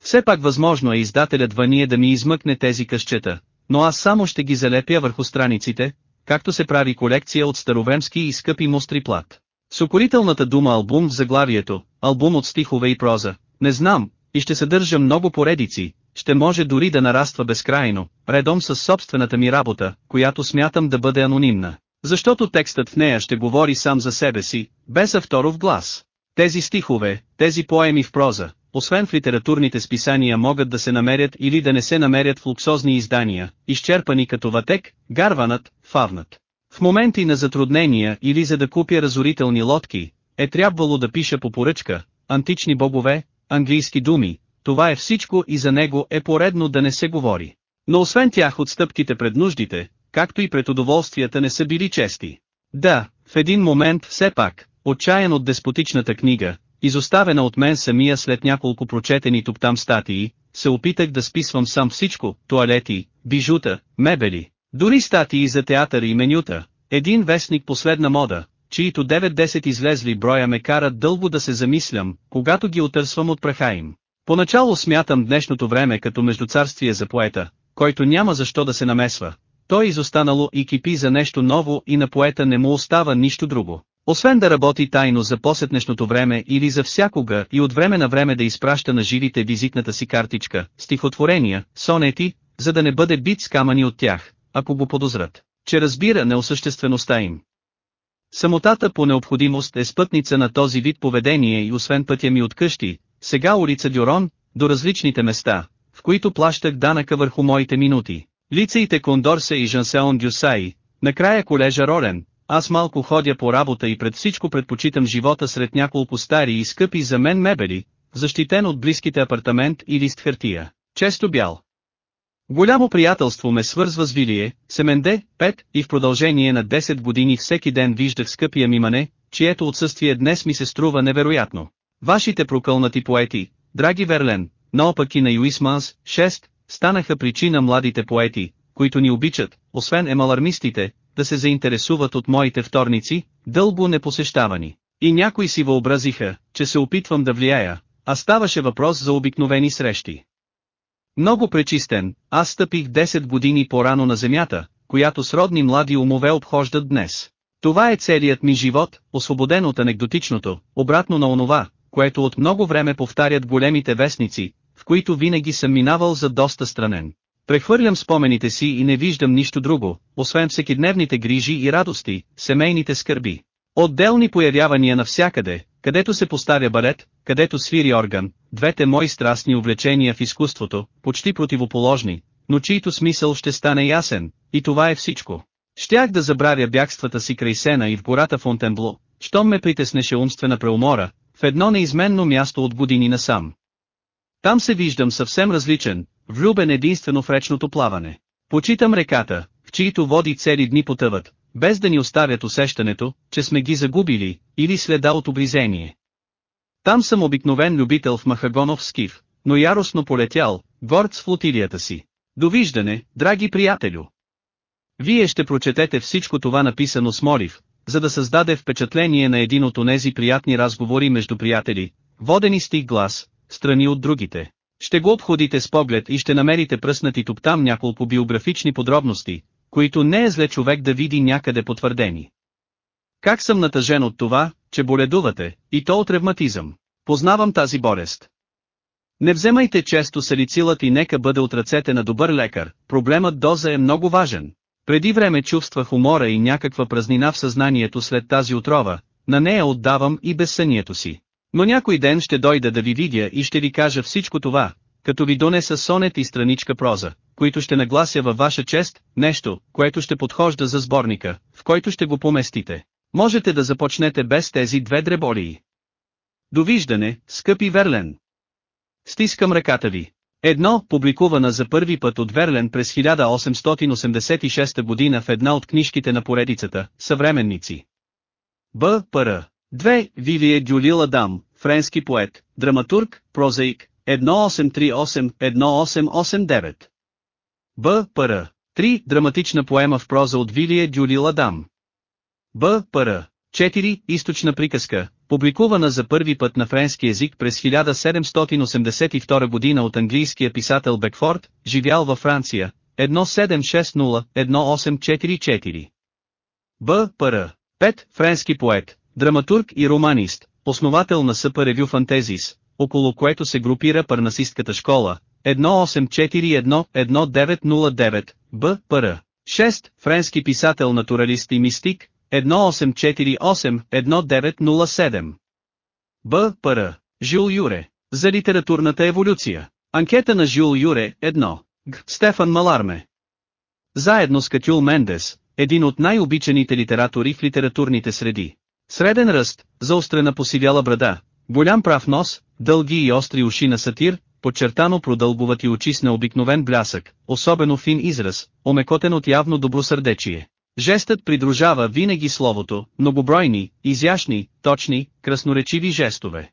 Все пак възможно е издателят Вание да ми измъкне тези къщета, но аз само ще ги залепя върху страниците, както се прави колекция от старовремски и скъпи мустри плат. Сокорителната дума албум в заглавието, албум от стихове и проза, не знам, и ще съдържа много поредици, ще може дори да нараства безкрайно, редом с собствената ми работа, която смятам да бъде анонимна. Защото текстът в нея ще говори сам за себе си, без авторов глас. Тези стихове, тези поеми в проза, освен в литературните списания могат да се намерят или да не се намерят в луксозни издания, изчерпани като ватек, гарванат, фавнат. В моменти на затруднения или за да купя разорителни лодки, е трябвало да пиша по поръчка, антични богове, английски думи, това е всичко и за него е поредно да не се говори. Но освен тях отстъпките пред нуждите, както и пред удоволствията не са били чести. Да, в един момент все пак, отчаян от деспотичната книга, изоставена от мен самия след няколко прочетени тук-там статии, се опитах да списвам сам всичко, туалети, бижута, мебели, дори статии за театър и менюта, един вестник последна мода, чието 9-10 излезли броя ме карат дълго да се замислям, когато ги отърсвам от праха им. Поначало смятам днешното време като междуцарствие за поета, който няма защо да се намесва. Той изостанало и кипи за нещо ново и на поета не му остава нищо друго. Освен да работи тайно за посетнешното време или за всякога и от време на време да изпраща на живите визитната си картичка, стихотворения, сонети, за да не бъде бит с камъни от тях, ако го подозрат, че разбира неосъществеността им. Самотата по необходимост е спътница на този вид поведение и освен пътя ми от къщи, сега улица Дюрон, до различните места, в които плащах данъка върху моите минути. Лицеите Кондорсе и Жансеон Дюсаи, накрая колежа Ролен, аз малко ходя по работа и пред всичко предпочитам живота сред няколко стари и скъпи за мен мебели, защитен от близките апартамент и лист хартия, често бял. Голямо приятелство ме свързва с Вилие, Семенде, Пет и в продължение на 10 години всеки ден виждах скъпия ми мане, чието отсъствие днес ми се струва невероятно. Вашите прокълнати поети, драги Верлен, наопаки на Юисманс, 6, станаха причина младите поети, които ни обичат, освен емалармистите, да се заинтересуват от моите вторници, дълго непосещавани. И някои си въобразиха, че се опитвам да влияя, а ставаше въпрос за обикновени срещи. Много пречистен, аз стъпих 10 години по-рано на земята, която сродни млади умове обхождат днес. Това е целият ми живот, освободен от анекдотичното, обратно на онова, което от много време повтарят големите вестници, в които винаги съм минавал за доста странен. Прехвърлям спомените си и не виждам нищо друго, освен всекидневните грижи и радости, семейните скърби. Отделни появявания навсякъде, където се поставя балет, където свири орган, двете мои страстни увлечения в изкуството, почти противоположни, но чийто смисъл ще стане ясен, и това е всичко. Щях да забравя бягствата си край Сена и в гората Фонтенбло, щом ме притеснеше умствена преумора, в едно неизменно място от години насам. Там се виждам съвсем различен, влюбен единствено в речното плаване. Почитам реката, в чието води цели дни потъват, без да ни оставят усещането, че сме ги загубили, или следа от облизение. Там съм обикновен любител в Махагонов скиф, но яростно полетял, горд с флотилията си. Довиждане, драги приятелю! Вие ще прочетете всичко това написано с молив, за да създаде впечатление на един от онези приятни разговори между приятели, водени с глас, страни от другите. Ще го обходите с поглед и ще намерите пръснати тук там няколко биографични подробности, които не е зле човек да види някъде потвърдени. Как съм натъжен от това, че боледувате, и то от ревматизъм. Познавам тази болест. Не вземайте често салицилът и нека бъде от ръцете на добър лекар, проблемът доза е много важен. Преди време чувствах умора и някаква празнина в съзнанието след тази отрова, на нея отдавам и безсънието си. Но някой ден ще дойда да ви видя и ще ви кажа всичко това, като ви донеса сонет и страничка проза, които ще наглася във ваша чест, нещо, което ще подхожда за сборника, в който ще го поместите. Можете да започнете без тези две дреболии. Довиждане, скъпи Верлен. Стискам ръката ви. Едно, публикувана за първи път от Верлен през 1886 година в една от книжките на поредицата, Съвременници. Б. Р. 2. Вивие Дюлил Адам, френски поет, драматург, прозаик, 1838-1889. Б. Р. 3. Драматична поема в проза от Вилие Дюлил Адам. Б. Р. 4. Източна приказка, публикувана за първи път на френски език през 1782 година от английския писател Бекфорд, живял във Франция, 1760-1844. Б. Р. 5. Френски поет, драматург и романист, основател на СП Ревю Фантезис, около което се групира парнасистката школа, 1841-1909, Б. Р. 6. Френски писател натуралист и мистик, 1848-1907. Б. Р. Жюл Юре. За литературната еволюция. Анкета на Жюл Юре, 1. Г. Стефан Маларме. Заедно с Катюл Мендес, един от най-обичаните литератори в литературните среди. Среден ръст, заострена посивяла брада, голям прав нос, дълги и остри уши на сатир, подчертано продълбовати очи с необикновен блясък, особено фин израз, омекотен от явно добросърдечие. Жестът придружава винаги словото, многобройни, изящни, точни, красноречиви жестове.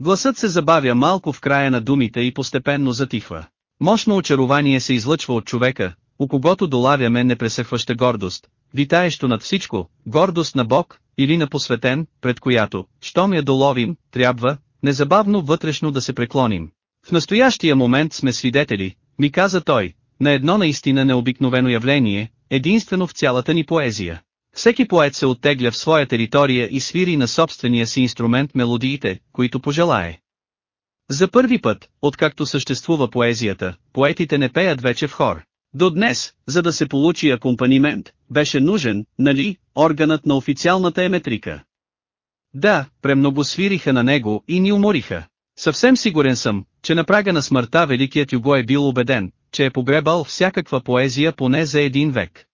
Гласът се забавя малко в края на думите и постепенно затихва. Мощно очарование се излъчва от човека, у когото долавяме непресъхваща гордост, витаещо над всичко, гордост на Бог, или на посветен, пред която, щом я доловим, трябва, незабавно вътрешно да се преклоним. В настоящия момент сме свидетели, ми каза той, на едно наистина необикновено явление, единствено в цялата ни поезия. Всеки поет се оттегля в своя територия и свири на собствения си инструмент мелодиите, които пожелае. За първи път, откакто съществува поезията, поетите не пеят вече в хор. До днес, за да се получи акомпанимент, беше нужен, нали, органът на официалната еметрика. Да, премного свириха на него и ни умориха. Съвсем сигурен съм, че на прага на смъртта великият Юго е бил убеден, че е погребал всякаква поезия поне за един век.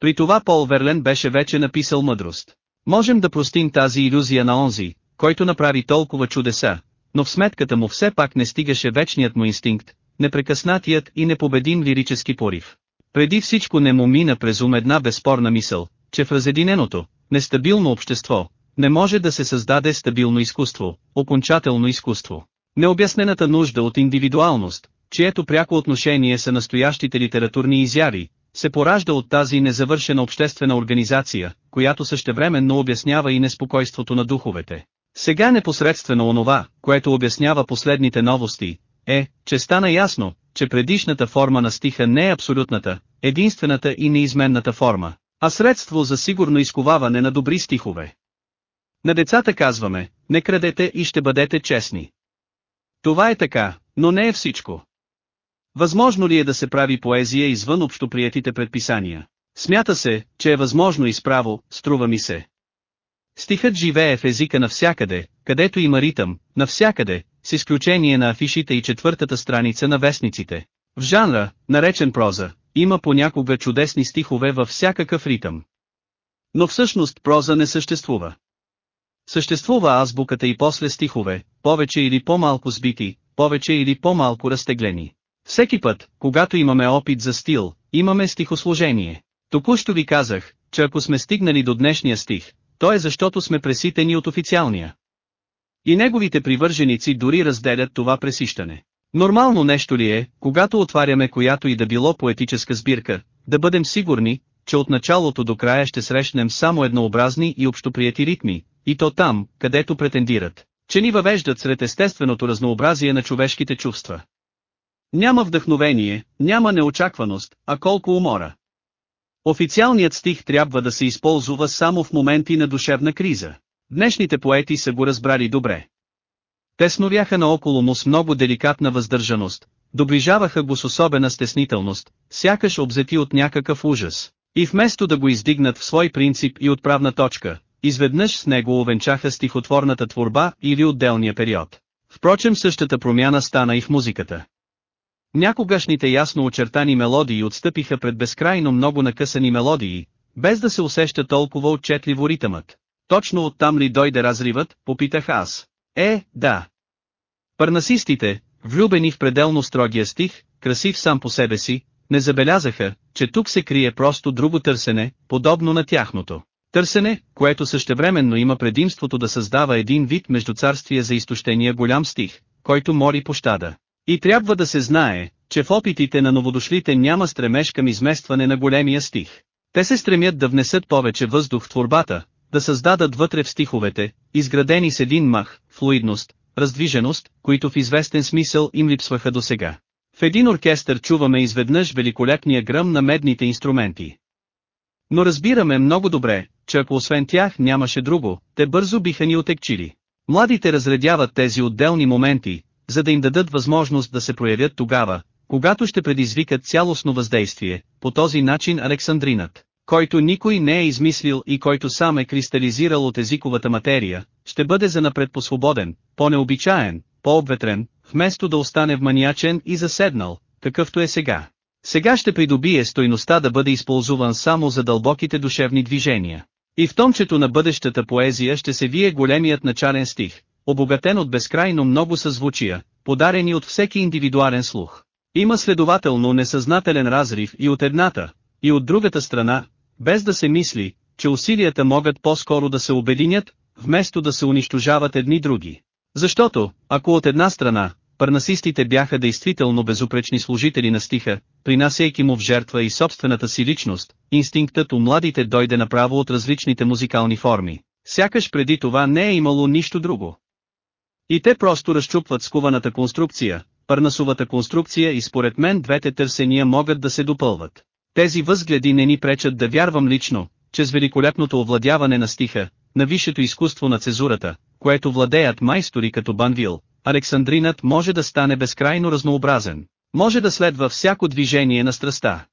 При това Пол Верлен беше вече написал мъдрост. Можем да простим тази иллюзия на онзи, който направи толкова чудеса, но в сметката му все пак не стигаше вечният му инстинкт, непрекъснатият и непобедим лирически порив. Преди всичко не му мина през ум една безспорна мисъл, че в разединеното, нестабилно общество, не може да се създаде стабилно изкуство, окончателно изкуство. Необяснената нужда от индивидуалност, чието пряко отношение са настоящите литературни изяви, се поражда от тази незавършена обществена организация, която същевременно обяснява и неспокойството на духовете. Сега непосредствено онова, което обяснява последните новости, е, че стана ясно, че предишната форма на стиха не е абсолютната, единствената и неизменната форма, а средство за сигурно изковаване на добри стихове. На децата казваме, не крадете и ще бъдете честни. Това е така, но не е всичко. Възможно ли е да се прави поезия извън общоприетите предписания? Смята се, че е възможно и справо, струва ми се. Стихът живее в езика навсякъде, където има ритъм, навсякъде, с изключение на афишите и четвъртата страница на вестниците. В жанра, наречен проза, има понякога чудесни стихове във всякакъв ритъм. Но всъщност проза не съществува. Съществува азбуката и после стихове, повече или по-малко сбити, повече или по-малко разтеглени. Всеки път, когато имаме опит за стил, имаме стихосложение. Току-що ви казах, че ако сме стигнали до днешния стих, то е защото сме преситени от официалния. И неговите привърженици дори разделят това пресищане. Нормално нещо ли е, когато отваряме която и да било поетическа сбирка, да бъдем сигурни, че от началото до края ще срещнем само еднообразни и общоприяти ритми, и то там, където претендират, че ни въвеждат сред естественото разнообразие на човешките чувства. Няма вдъхновение, няма неочакваност, а колко умора. Официалният стих трябва да се използва само в моменти на душевна криза. Днешните поети са го разбрали добре. Те сновяха наоколо му с много деликатна въздържаност, доближаваха го с особена стеснителност, сякаш обзети от някакъв ужас. И вместо да го издигнат в свой принцип и отправна точка, изведнъж с него увенчаха стихотворната творба или отделния период. Впрочем същата промяна стана и в музиката. Някогашните ясно очертани мелодии отстъпиха пред безкрайно много накъсани мелодии, без да се усеща толкова отчетливо ритъмът. Точно оттам ли дойде разривът, попитах аз. Е, да. Парнасистите, влюбени в пределно строгия стих, красив сам по себе си, не забелязаха, че тук се крие просто друго търсене, подобно на тяхното. Търсене, което същевременно има предимството да създава един вид междуцарствие за изтощения голям стих, който мори пощада. И трябва да се знае, че в опитите на новодошлите няма стремеж към изместване на големия стих. Те се стремят да внесат повече въздух в творбата, да създадат вътре в стиховете, изградени с един мах, флуидност, раздвиженост, които в известен смисъл им липсваха до сега. В един оркестър чуваме изведнъж великолепния гръм на медните инструменти. Но разбираме много добре, че ако освен тях нямаше друго, те бързо биха ни отекчили. Младите разредяват тези отделни моменти, за да им дадат възможност да се проявят тогава, когато ще предизвикат цялостно въздействие, по този начин Александринът, който никой не е измислил и който сам е кристализирал от езиковата материя, ще бъде занапред по-свободен, по-необичаен, по-обветрен, вместо да остане вманиачен и заседнал, какъвто е сега. Сега ще придобие стойността да бъде използван само за дълбоките душевни движения. И в томчето на бъдещата поезия ще се вие големият начален стих, обогатен от безкрайно много съзвучия, подарени от всеки индивидуален слух. Има следователно несъзнателен разрив и от едната, и от другата страна, без да се мисли, че усилията могат по-скоро да се обединят, вместо да се унищожават едни други. Защото, ако от една страна, парнасистите бяха действително безупречни служители на стиха, принасяйки му в жертва и собствената си личност, инстинктът у младите дойде направо от различните музикални форми. Сякаш преди това не е имало нищо друго. И те просто разчупват скуваната конструкция, парнасовата конструкция и според мен двете търсения могат да се допълват. Тези възгледи не ни пречат да вярвам лично, че с великолепното овладяване на стиха, на висшето изкуство на цезурата, което владеят майстори като Банвил, Александринът може да стане безкрайно разнообразен, може да следва всяко движение на страста.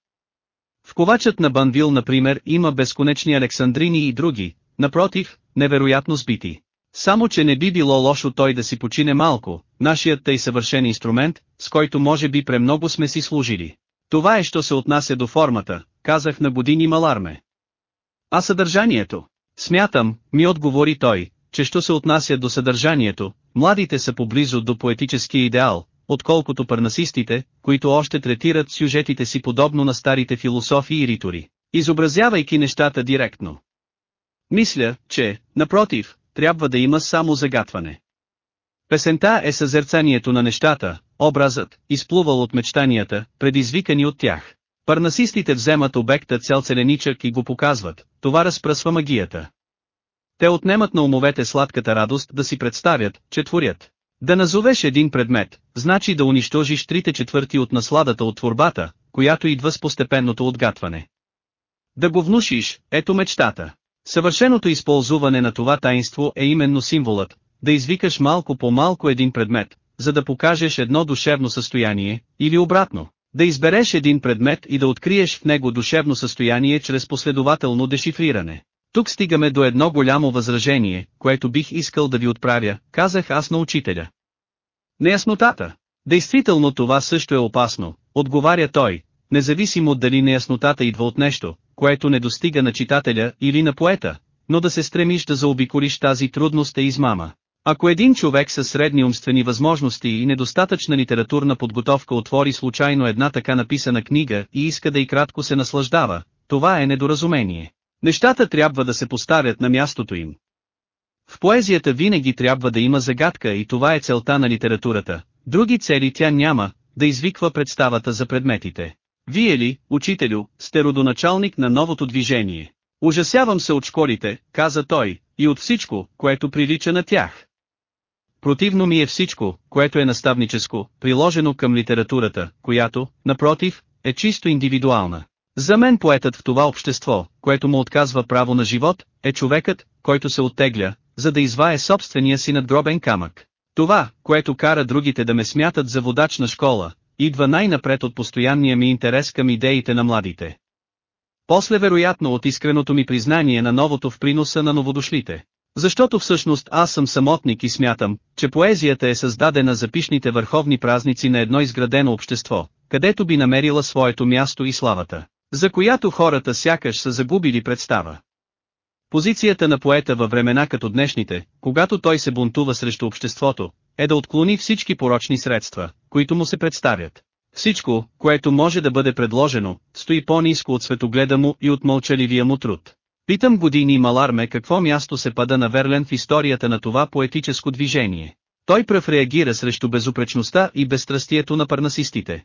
В ковачът на Банвил например има безконечни Александрини и други, напротив, невероятно сбити. Само че не би било лошо той да си почине малко, нашият тъй съвършен инструмент, с който може би премного сме си служили. Това е що се отнася до формата, казах на години Маларме. А съдържанието? Смятам, ми отговори той, че що се отнася до съдържанието, младите са поблизо до поетическия идеал, отколкото парнасистите, които още третират сюжетите си подобно на старите философии и ритори, изобразявайки нещата директно. Мисля, че, напротив, трябва да има само загатване. Песента е съзерцанието на нещата, образът, изплувал от мечтанията, предизвикани от тях. Парнасистите вземат обекта цял целеничък и го показват, това разпръсва магията. Те отнемат на умовете сладката радост да си представят, че творят. Да назовеш един предмет, значи да унищожиш трите четвърти от насладата от творбата, която идва с постепенното отгатване. Да го внушиш, ето мечтата. Съвършеното използване на това таинство е именно символът, да извикаш малко по малко един предмет, за да покажеш едно душевно състояние, или обратно, да избереш един предмет и да откриеш в него душевно състояние чрез последователно дешифриране. Тук стигаме до едно голямо възражение, което бих искал да ви отправя, казах аз на учителя. Неяснотата. Действително това също е опасно, отговаря той, независимо дали неяснотата идва от нещо, което не достига на читателя или на поета, но да се стремиш да заобиколиш тази трудност е измама. Ако един човек със средни умствени възможности и недостатъчна литературна подготовка отвори случайно една така написана книга и иска да и кратко се наслаждава, това е недоразумение. Нещата трябва да се поставят на мястото им. В поезията винаги трябва да има загадка и това е целта на литературата, други цели тя няма, да извиква представата за предметите. Вие ли, учителю, сте родоначалник на новото движение? Ужасявам се от школите, каза той, и от всичко, което прилича на тях. Противно ми е всичко, което е наставническо, приложено към литературата, която, напротив, е чисто индивидуална. За мен поетът в това общество, което му отказва право на живот, е човекът, който се оттегля, за да извае собствения си надгробен камък. Това, което кара другите да ме смятат за водач на школа, идва най-напред от постоянния ми интерес към идеите на младите. После вероятно от искреното ми признание на новото в приноса на новодошлите. Защото всъщност аз съм самотник и смятам, че поезията е създадена за пишните върховни празници на едно изградено общество, където би намерила своето място и славата, за която хората сякаш са загубили представа. Позицията на поета във времена като днешните, когато той се бунтува срещу обществото, е да отклони всички порочни средства, които му се представят. Всичко, което може да бъде предложено, стои по-низко от светогледа му и от мълчаливия му труд. Питам години Маларме какво място се пада на Верлен в историята на това поетическо движение. Той пръв реагира срещу безупречността и безстрастието на парнасистите.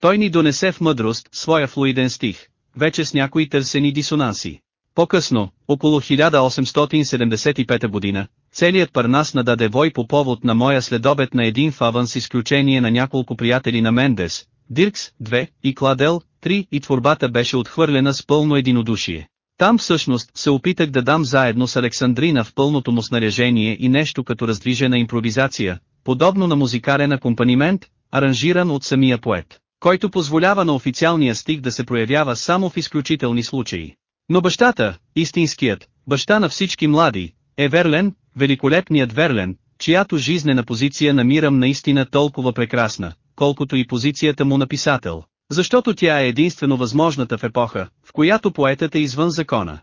Той ни донесе в мъдрост своя флуиден стих, вече с някои търсени дисонанси. По-късно, около 1875 година, целият Парнас нададе вой по повод на моя следобед на един фаван с изключение на няколко приятели на Мендес, Диркс, 2, и Кладел, 3 и творбата беше отхвърлена с пълно единодушие. Там всъщност се опитах да дам заедно с Александрина в пълното му снаряжение и нещо като раздвижена импровизация, подобно на музикален акомпанимент, аранжиран от самия поет, който позволява на официалния стих да се проявява само в изключителни случаи. Но бащата, истинският, баща на всички млади, е Верлен, великолепният Верлен, чиято жизнена позиция намирам наистина толкова прекрасна, колкото и позицията му на писател, защото тя е единствено възможната в епоха, в която поетът е извън закона.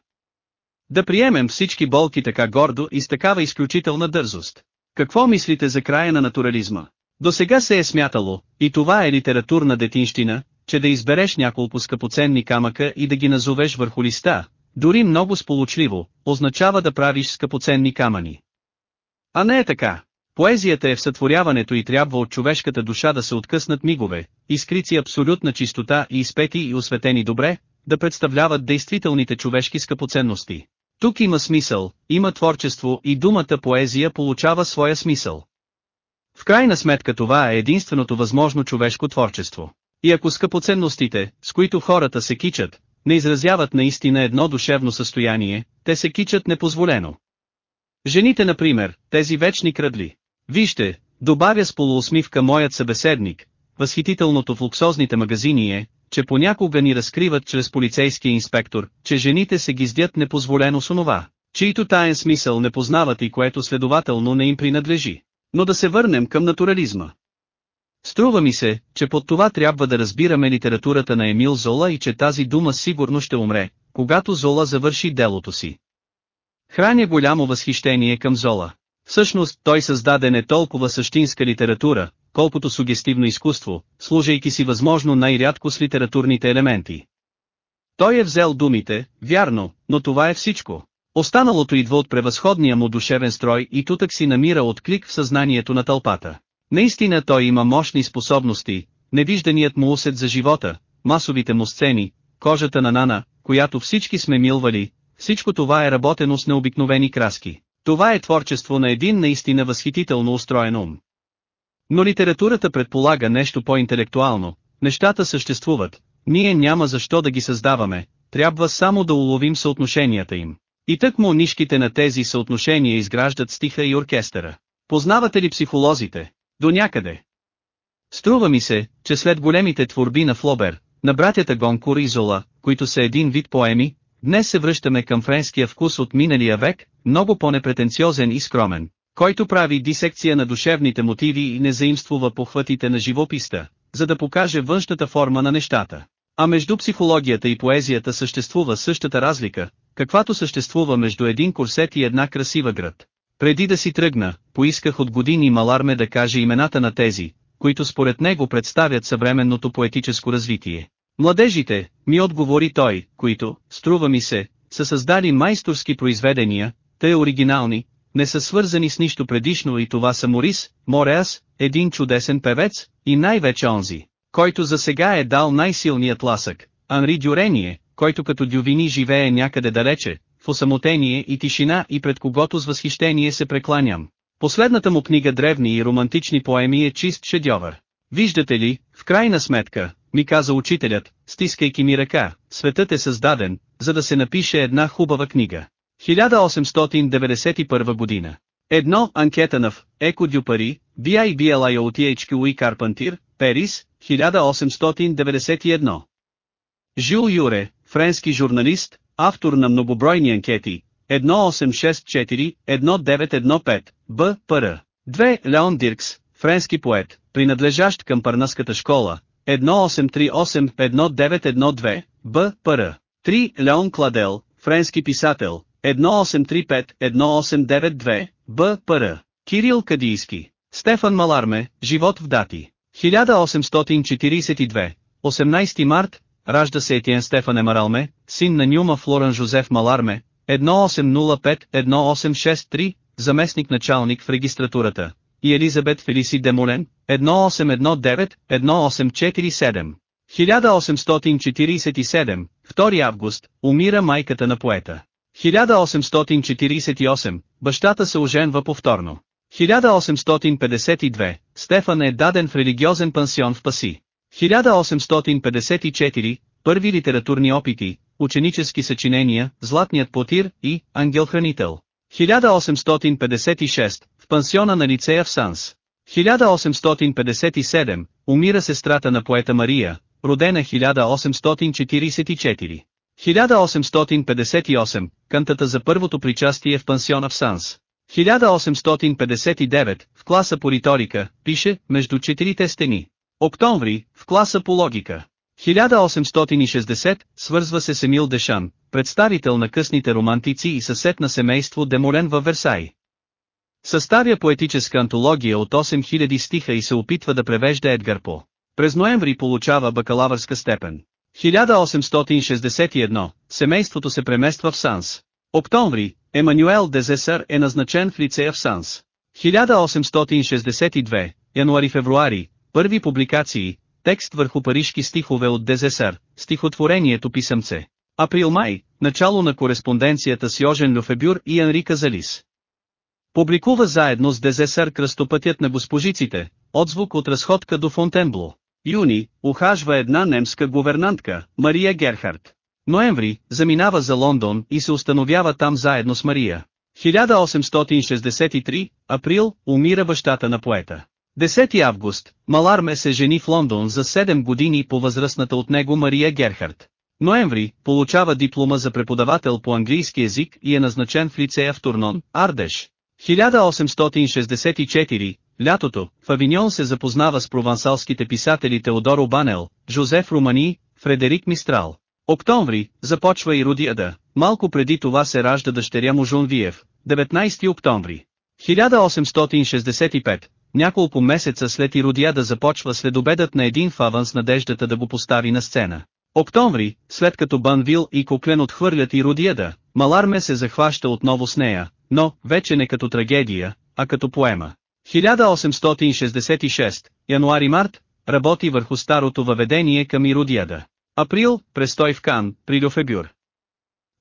Да приемем всички болки така гордо и с такава изключителна дързост. Какво мислите за края на натурализма? До сега се е смятало, и това е литературна детинщина, че да избереш няколко скъпоценни камъка и да ги назовеш върху листа, дори много сполучливо, означава да правиш скъпоценни камъни. А не е така. Поезията е в сътворяването и трябва от човешката душа да се откъснат мигове, изкрици абсолютна чистота и изпети и осветени добре, да представляват действителните човешки скъпоценности. Тук има смисъл, има творчество и думата поезия получава своя смисъл. В крайна сметка това е единственото възможно човешко творчество. И ако скъпоценностите, с които хората се кичат, не изразяват наистина едно душевно състояние, те се кичат непозволено. Жените например, тези вечни крадли. Вижте, добавя с полуусмивка моят събеседник, възхитителното в луксозните магазини е, че понякога ни разкриват чрез полицейския инспектор, че жените се гиздят непозволено с онова, чието таен смисъл не познават и което следователно не им принадлежи. Но да се върнем към натурализма. Струва ми се, че под това трябва да разбираме литературата на Емил Зола и че тази дума сигурно ще умре, когато Зола завърши делото си. Храня голямо възхищение към Зола. Всъщност той създаде не толкова същинска литература, колкото сугестивно изкуство, служейки си възможно най-рядко с литературните елементи. Той е взел думите, вярно, но това е всичко. Останалото идва от превъзходния му душевен строй и тутък си намира отклик в съзнанието на тълпата. Наистина той има мощни способности, невижданият му усет за живота, масовите му сцени, кожата на Нана, която всички сме милвали, всичко това е работено с необикновени краски. Това е творчество на един наистина възхитително устроен ум. Но литературата предполага нещо по-интелектуално, нещата съществуват, ние няма защо да ги създаваме, трябва само да уловим съотношенията им. И тък му нишките на тези съотношения изграждат стиха и оркестъра. Познавате ли психолозите? До някъде. Струва ми се, че след големите творби на Флобер, на братята Гонкур и Зола, които са един вид поеми, днес се връщаме към френския вкус от миналия век, много по-непретенциозен и скромен, който прави дисекция на душевните мотиви и не заимствува похватите на живописта, за да покаже външната форма на нещата. А между психологията и поезията съществува същата разлика, каквато съществува между един курсет и една красива град. Преди да си тръгна, поисках от години Маларме да каже имената на тези, които според него представят съвременното поетическо развитие. Младежите, ми отговори той, които, струва ми се, са създали майсторски произведения, те оригинални, не са свързани с нищо предишно и това са Морис, Мореас, един чудесен певец, и най-вече онзи, който за сега е дал най-силният ласък, Анри Дюрение, който като дювини живее някъде далече, в осамотение и тишина и пред когото с възхищение се прекланям. Последната му книга древни и романтични поеми е чист шедьовър. Виждате ли, в крайна сметка, ми каза учителят, стискайки ми ръка, светът е създаден, за да се напише една хубава книга. 1891 година. Едно Анкетанъв, Еко Дю Пари, BIBLIOTHQE Карпантир, Перис, 1891. Жюл Юре, френски журналист, автор на многобройни анкети, 1864-1915, Б. Пр. 2. Леон Диркс, френски поет, принадлежащ към Парнаската школа, 1838-1912, Б. Пр. 3. Леон Кладел, френски писател, 1835-1892, Б. Пр. Кирил Кадийски, Стефан Маларме, Живот в дати. 1842, 18 март, ражда се Етиен Стефан Емаралме, син на Нюма Флоран Жозеф Маларме, 1805-1863, заместник-началник в регистратурата, и Елизабет Фелиси Демолен, 1819-1847. 1847, 2 август, умира майката на поета. 1848, бащата се оженва повторно. 1852, Стефан е даден в религиозен пансион в Паси. 1854, първи литературни опити, ученически съчинения, Златният потир и Ангел-хранител. 1856, в пансиона на лицея в Санс. 1857, умира сестрата на поета Мария, родена 1844. 1858, кантата за първото причастие в пансиона в Санс. 1859, в класа по риторика, пише, между четирите стени. Октомври, в класа по логика. 1860, свързва се с Емил Дешан, представител на късните романтици и съсед на семейство Демолен във Версай. Съставя поетическа антология от 8000 стиха и се опитва да превежда Едгар По. През ноември получава бакалавърска степен. 1861, семейството се премества в Санс. Октомври, Емануел Дезесър е назначен в лицея в Санс. 1862, януари-февруари, първи публикации, текст върху парижки стихове от Дезесър, стихотворението писъмце. Април-май, начало на кореспонденцията с Йожен Люфебюр и Анрика Залис. Публикува заедно с Дезесър кръстопътят на госпожиците, отзвук от разходка до Фонтенбло. Юни, ухажва една немска гувернантка, Мария Герхард. Ноември, заминава за Лондон и се установява там заедно с Мария. 1863, април, умира бащата на поета. 10 август, Маларме се жени в Лондон за 7 години по възрастната от него Мария Герхард. Ноември, получава диплома за преподавател по английски език и е назначен в лицея в Турнон, Ардеш. 1864, лятото, в Авиньон се запознава с провансалските писатели Теодоро Банел, Жозеф Романи, Фредерик Мистрал. Октомври, започва и Родиада, малко преди това се ражда дъщеря му Жунвиев, 19 октомври. 1865, няколко месеца след Иродиада започва следобедът на един фаван с надеждата да го постави на сцена. Октомври, след като Банвил и Коклен отхвърлят Иродиада, Маларме се захваща отново с нея, но, вече не като трагедия, а като поема. 1866, януари-март, работи върху старото въведение към Иродиада. Април, престой в Кан, при Люфебюр.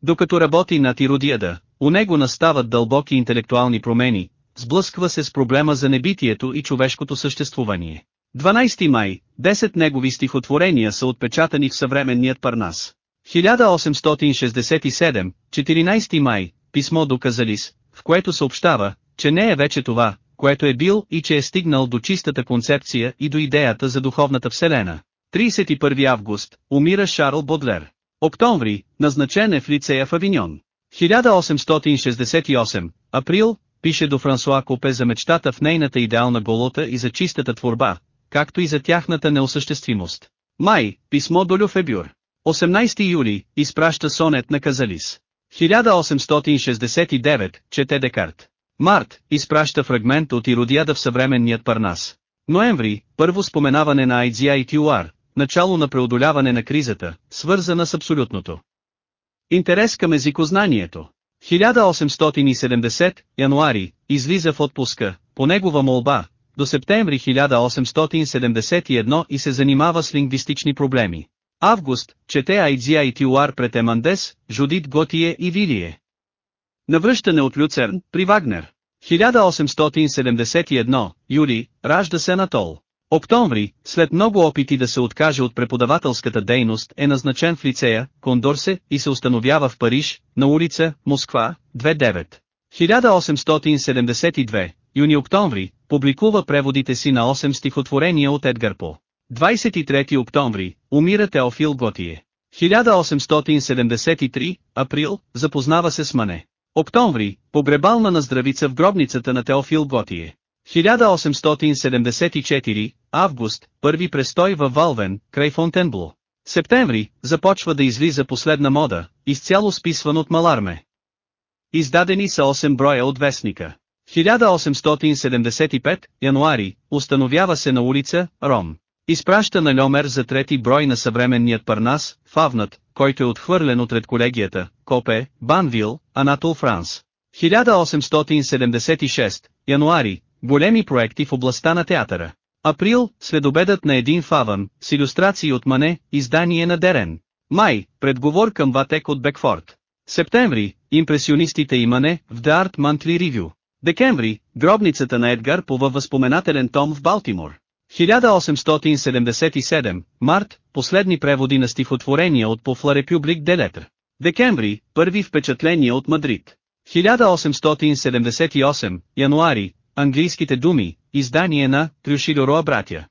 Докато работи над Иродиада, у него настават дълбоки интелектуални промени, сблъсква се с проблема за небитието и човешкото съществуване. 12 май, 10 негови стихотворения са отпечатани в съвременният Парнас. 1867, 14 май, писмо до Казалис, в което съобщава, че не е вече това, което е бил и че е стигнал до чистата концепция и до идеята за духовната вселена. 31 август, умира Шарл Бодлер. Октомври, назначен е в лицея в Авиньон. 1868, април, пише до Франсуа Копе за мечтата в нейната идеална голота и за чистата творба, както и за тяхната неосъществимост. Май, писмо до Люфебюр. 18 юли, изпраща сонет на Казалис. 1869, чете Декарт. Март, изпраща фрагмент от Иродиада в съвременният Парнас. Ноември, първо споменаване на IGI начало на преодоляване на кризата, свързана с абсолютното. Интерес към езикознанието. 1870, януари, излиза в отпуска, по негова молба, до септември 1871 и се занимава с лингвистични проблеми. Август, чете IGI пред Емандес, Жудит Готие и Вилие. Навръщане от Люцерн, при Вагнер. 1871, юли, ражда се Анатол. Октомври, след много опити да се откаже от преподавателската дейност е назначен в лицея, Кондорсе, и се установява в Париж, на улица, Москва, 29. 1872, юни-октомври, публикува преводите си на 8 стихотворения от Едгар По. 23 октомври, умира Теофил Готие. 1873, април, запознава се с Мане. Октомври, погребална на здравица в гробницата на Теофил Готие. 1874, август, първи престой във Валвен, край Фонтенбло. Септември, започва да излиза последна мода, изцяло списван от Маларме. Издадени са 8 броя от вестника. 1875, януари, установява се на улица, Ром. Изпраща на Льомер за трети брой на съвременният Парнас, Фавнат, който е отхвърлен от редколегията, Копе, Банвил, Анатол Франс. 1876, януари, големи проекти в областта на театъра. Април, следобедът на един фавън, с иллюстрации от Мане, издание на Дерен. Май, предговор към Ватек от Бекфорд. Септември, импресионистите и Мане, в The Art Monthly Review. Декември, гробницата на Едгар по възпоменателен том в Балтимор. 1877, март, последни преводи на стихотворения от Пофла Репюблик Делетр. Декември, първи впечатления от Мадрид. 1878, януари, английските думи, издание на Трюшилороа братя.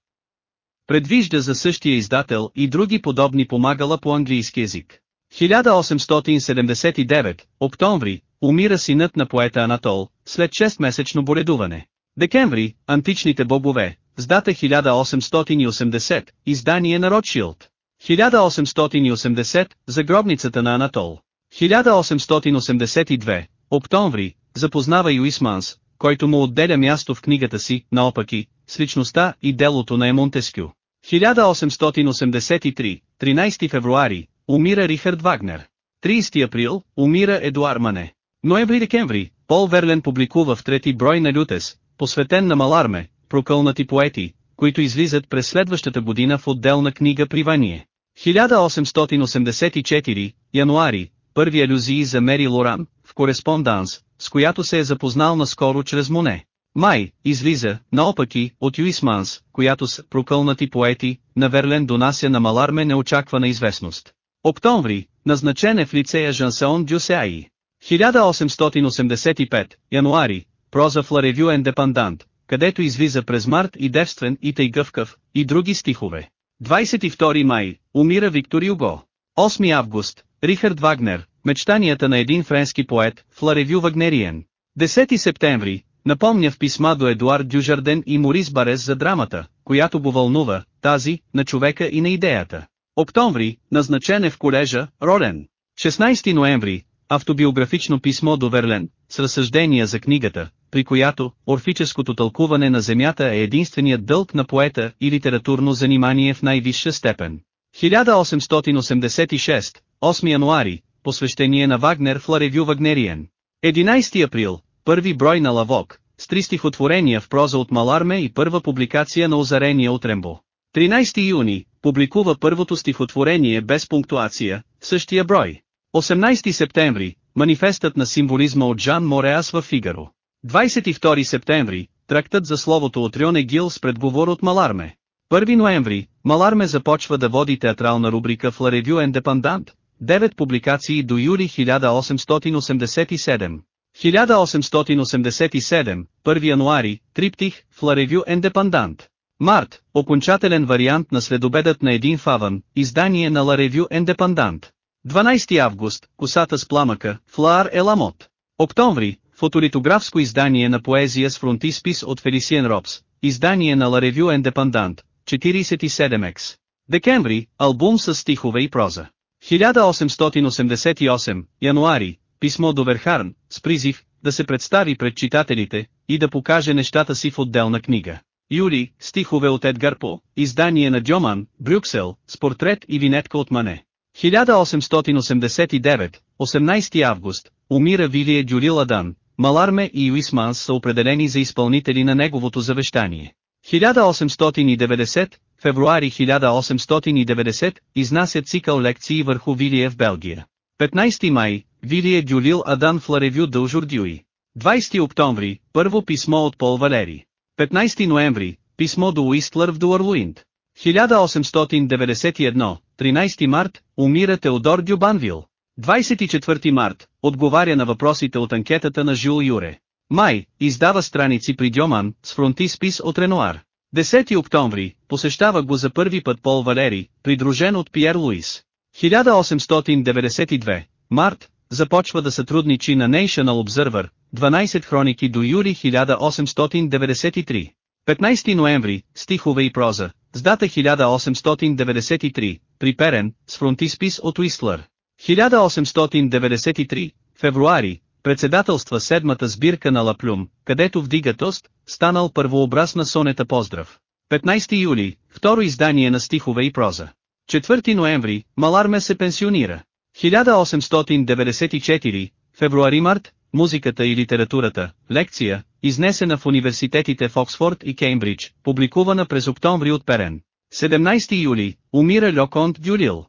Предвижда за същия издател и други подобни помагала по английски език. 1879, октомври, умира синът на поета Анатол, след 6-месечно боледуване. Декември, античните бобове, с дата 1880, издание на Ротшилд. 1880, за гробницата на Анатол. 1882, октомври, запознава Юисманс, който му отделя място в книгата си, наопаки, с личността и делото на Емонтескю. 1883, 13 февруари, умира Рихард Вагнер. 30 април, умира Едуар Мане. Ноември-декември, Пол Верлен публикува в трети брой на Лютес, посветен на Маларме, прокълнати поети, които излизат през следващата година в отделна книга Привание. 1884, януари, първи алюзии за Мери Лоран, в кореспонданс, с която се е запознал наскоро чрез Моне. Май, излиза, наопаки, от Юисманс, която с прокълнати поети, на Верлен донася на Маларме неочаквана известност. Октомври, назначен е в лицея Жансеон Дюсеаи. 1885, януари, проза в Ла Ревю Ендепандант, където излиза през март и девствен и тъй гъвкав, и други стихове. 22 май, умира Виктор Юго. 8 август, Рихард Вагнер, мечтанията на един френски поет, в Ла Ревю Вагнериен. 10 септември, напомня в писма до Едуард Дюжарден и Морис Барес за драмата, която го вълнува, тази, на човека и на идеята. Октомври, назначен е в колежа, Ролен. 16 ноември, автобиографично писмо до Верлен, с разсъждения за книгата, при която орфическото тълкуване на Земята е единственият дълг на поета и литературно занимание в най-висша степен. 1886, 8 януари, посвещение на Вагнер в Ларевю Вагнериен. 11 април, първи брой на Лавок, с три стихотворения в проза от Маларме и първа публикация на озарение от Рембо. 13 юни, публикува първото стихотворение без пунктуация, същия брой. 18 септември, манифестът на символизма от Жан Мореас в Фигаро. 22 септември, трактът за словото от Рьоне Гил с предговор от Маларме. 1 ноември, Маларме започва да води театрална рубрика в La Revue Independant, 9 публикации до юли 1887. 1887, 1 януари, триптих, в La Revue Independant. Март, окончателен вариант на следобедът на един фавън, издание на La Revue Independant. 12 август, косата с пламъка, Флаар Еламот. Октомври, фотолитографско издание на поезия с фронтиспис от Фелисиен Робс, издание на La Revue Independant, 47X. Декември, албум с стихове и проза. 1888, януари, писмо до Верхарн, с призив, да се представи пред читателите, и да покаже нещата си в отделна книга. Юли, стихове от Едгар По, издание на Дьоман, Брюксел, с портрет и винетка от Мане. 1889, 18 август, умира Вилие Дюрил Адан, Маларме и Уисманс са определени за изпълнители на неговото завещание. 1890, февруари 1890, изнася цикъл лекции върху Вилие в Белгия. 15 май, Вилие Дюлил Адан в Ларевю Дължурдюи. 20 октомври, първо писмо от Пол Валери. 15 ноември, писмо до Уистлър в Дуарлуинд. 1891, 13 март, умира Теодор Дюбанвил. 24 март, отговаря на въпросите от анкетата на Жул Юре. Май, издава страници при Дьоман, с фронтиспис от Ренуар. 10 октомври, посещава го за първи път Пол Валери, придружен от Пьер Луис. 1892, март, започва да сътрудничи на National Observer, 12 хроники до юли 1893. 15 ноември, стихове и проза, с дата 1893, приперен, с фронтиспис от Уистлър. 1893, февруари, председателства седмата сбирка на Лаплюм, където вдига тост, станал първообраз на сонета поздрав. 15 юли, второ издание на стихове и проза. 4 ноември, Маларме се пенсионира. 1894, февруари-март, музиката и литературата, лекция, изнесена в университетите в Оксфорд и Кеймбридж, публикувана през октомври от Перен. 17 юли, умира Льоконт Дюлил.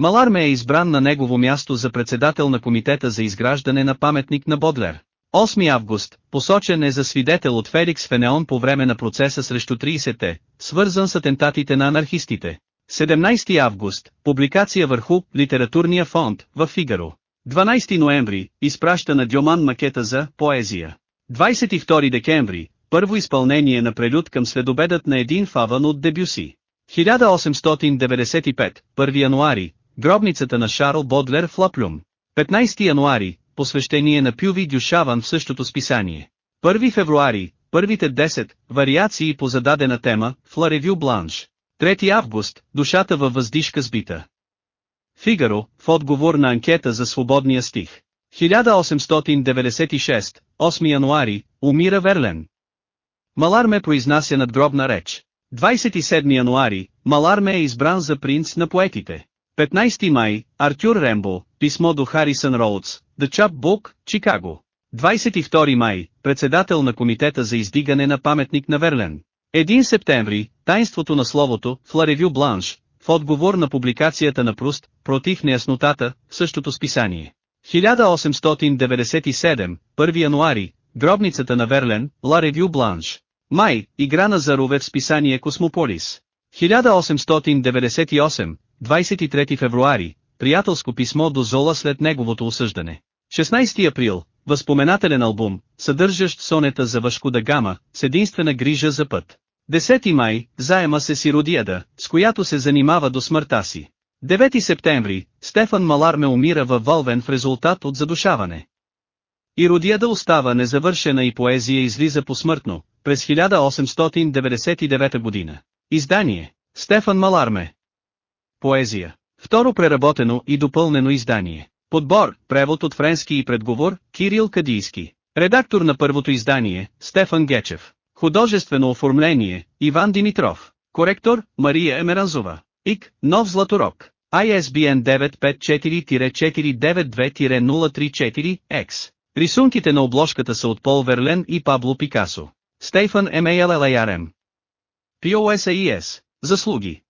Маларме е избран на негово място за председател на комитета за изграждане на паметник на Бодлер. 8 август, посочен е за свидетел от Феликс Фенеон по време на процеса срещу 30-те, свързан с атентатите на анархистите. 17 август, публикация върху Литературния фонд, в Фигаро. 12 ноември, изпраща на Дьоман макета за поезия. 22 декември, първо изпълнение на прелюд към следобедът на един фаван от Дебюси. 1895, 1 януари, гробницата на Шарл Бодлер в Лаплюм. 15 януари, посвещение на Пюви Дюшаван в същото списание. 1 февруари, първите 10, вариации по зададена тема, в Ла Бланш. 3 август, душата във въздишка сбита. Фигаро, в отговор на анкета за свободния стих. 1896, 8 януари, умира Верлен. Маларме произнася надгробна реч. 27 януари, Маларме е избран за принц на поетите. 15 май, Артюр Рембо, писмо до Харисън Роудс, The Chap Book, Чикаго. 22 май, председател на комитета за издигане на паметник на Верлен. 1 септември, Тайнството на словото, Revue Blanche, в отговор на публикацията на Пруст, против неяснотата, в същото списание. 1897, 1 януари, гробницата на Верлен, La Revue Blanche. Май, игра на Зарове в списание Космополис. 1898, 23 февруари, приятелско писмо до Зола след неговото осъждане. 16 април, възпоменателен албум, съдържащ сонета за Вашко да Гама, с единствена грижа за път. 10 май, заема се Сиродиада, с която се занимава до смъртта си. 9 септември, Стефан Маларме умира във Валвен в резултат от задушаване. Иродиада остава незавършена и поезия излиза посмъртно, през 1899 година. Издание Стефан Маларме Поезия Второ преработено и допълнено издание Подбор, превод от френски и предговор, Кирил Кадийски Редактор на първото издание, Стефан Гечев Художествено оформление, Иван Димитров. Коректор, Мария Емеранзова. ИК, Нов Златорок. ISBN 954-492-034-X. Рисунките на обложката са от Пол Верлен и Пабло Пикасо. Стефан MALLARM. POSAES. Заслуги.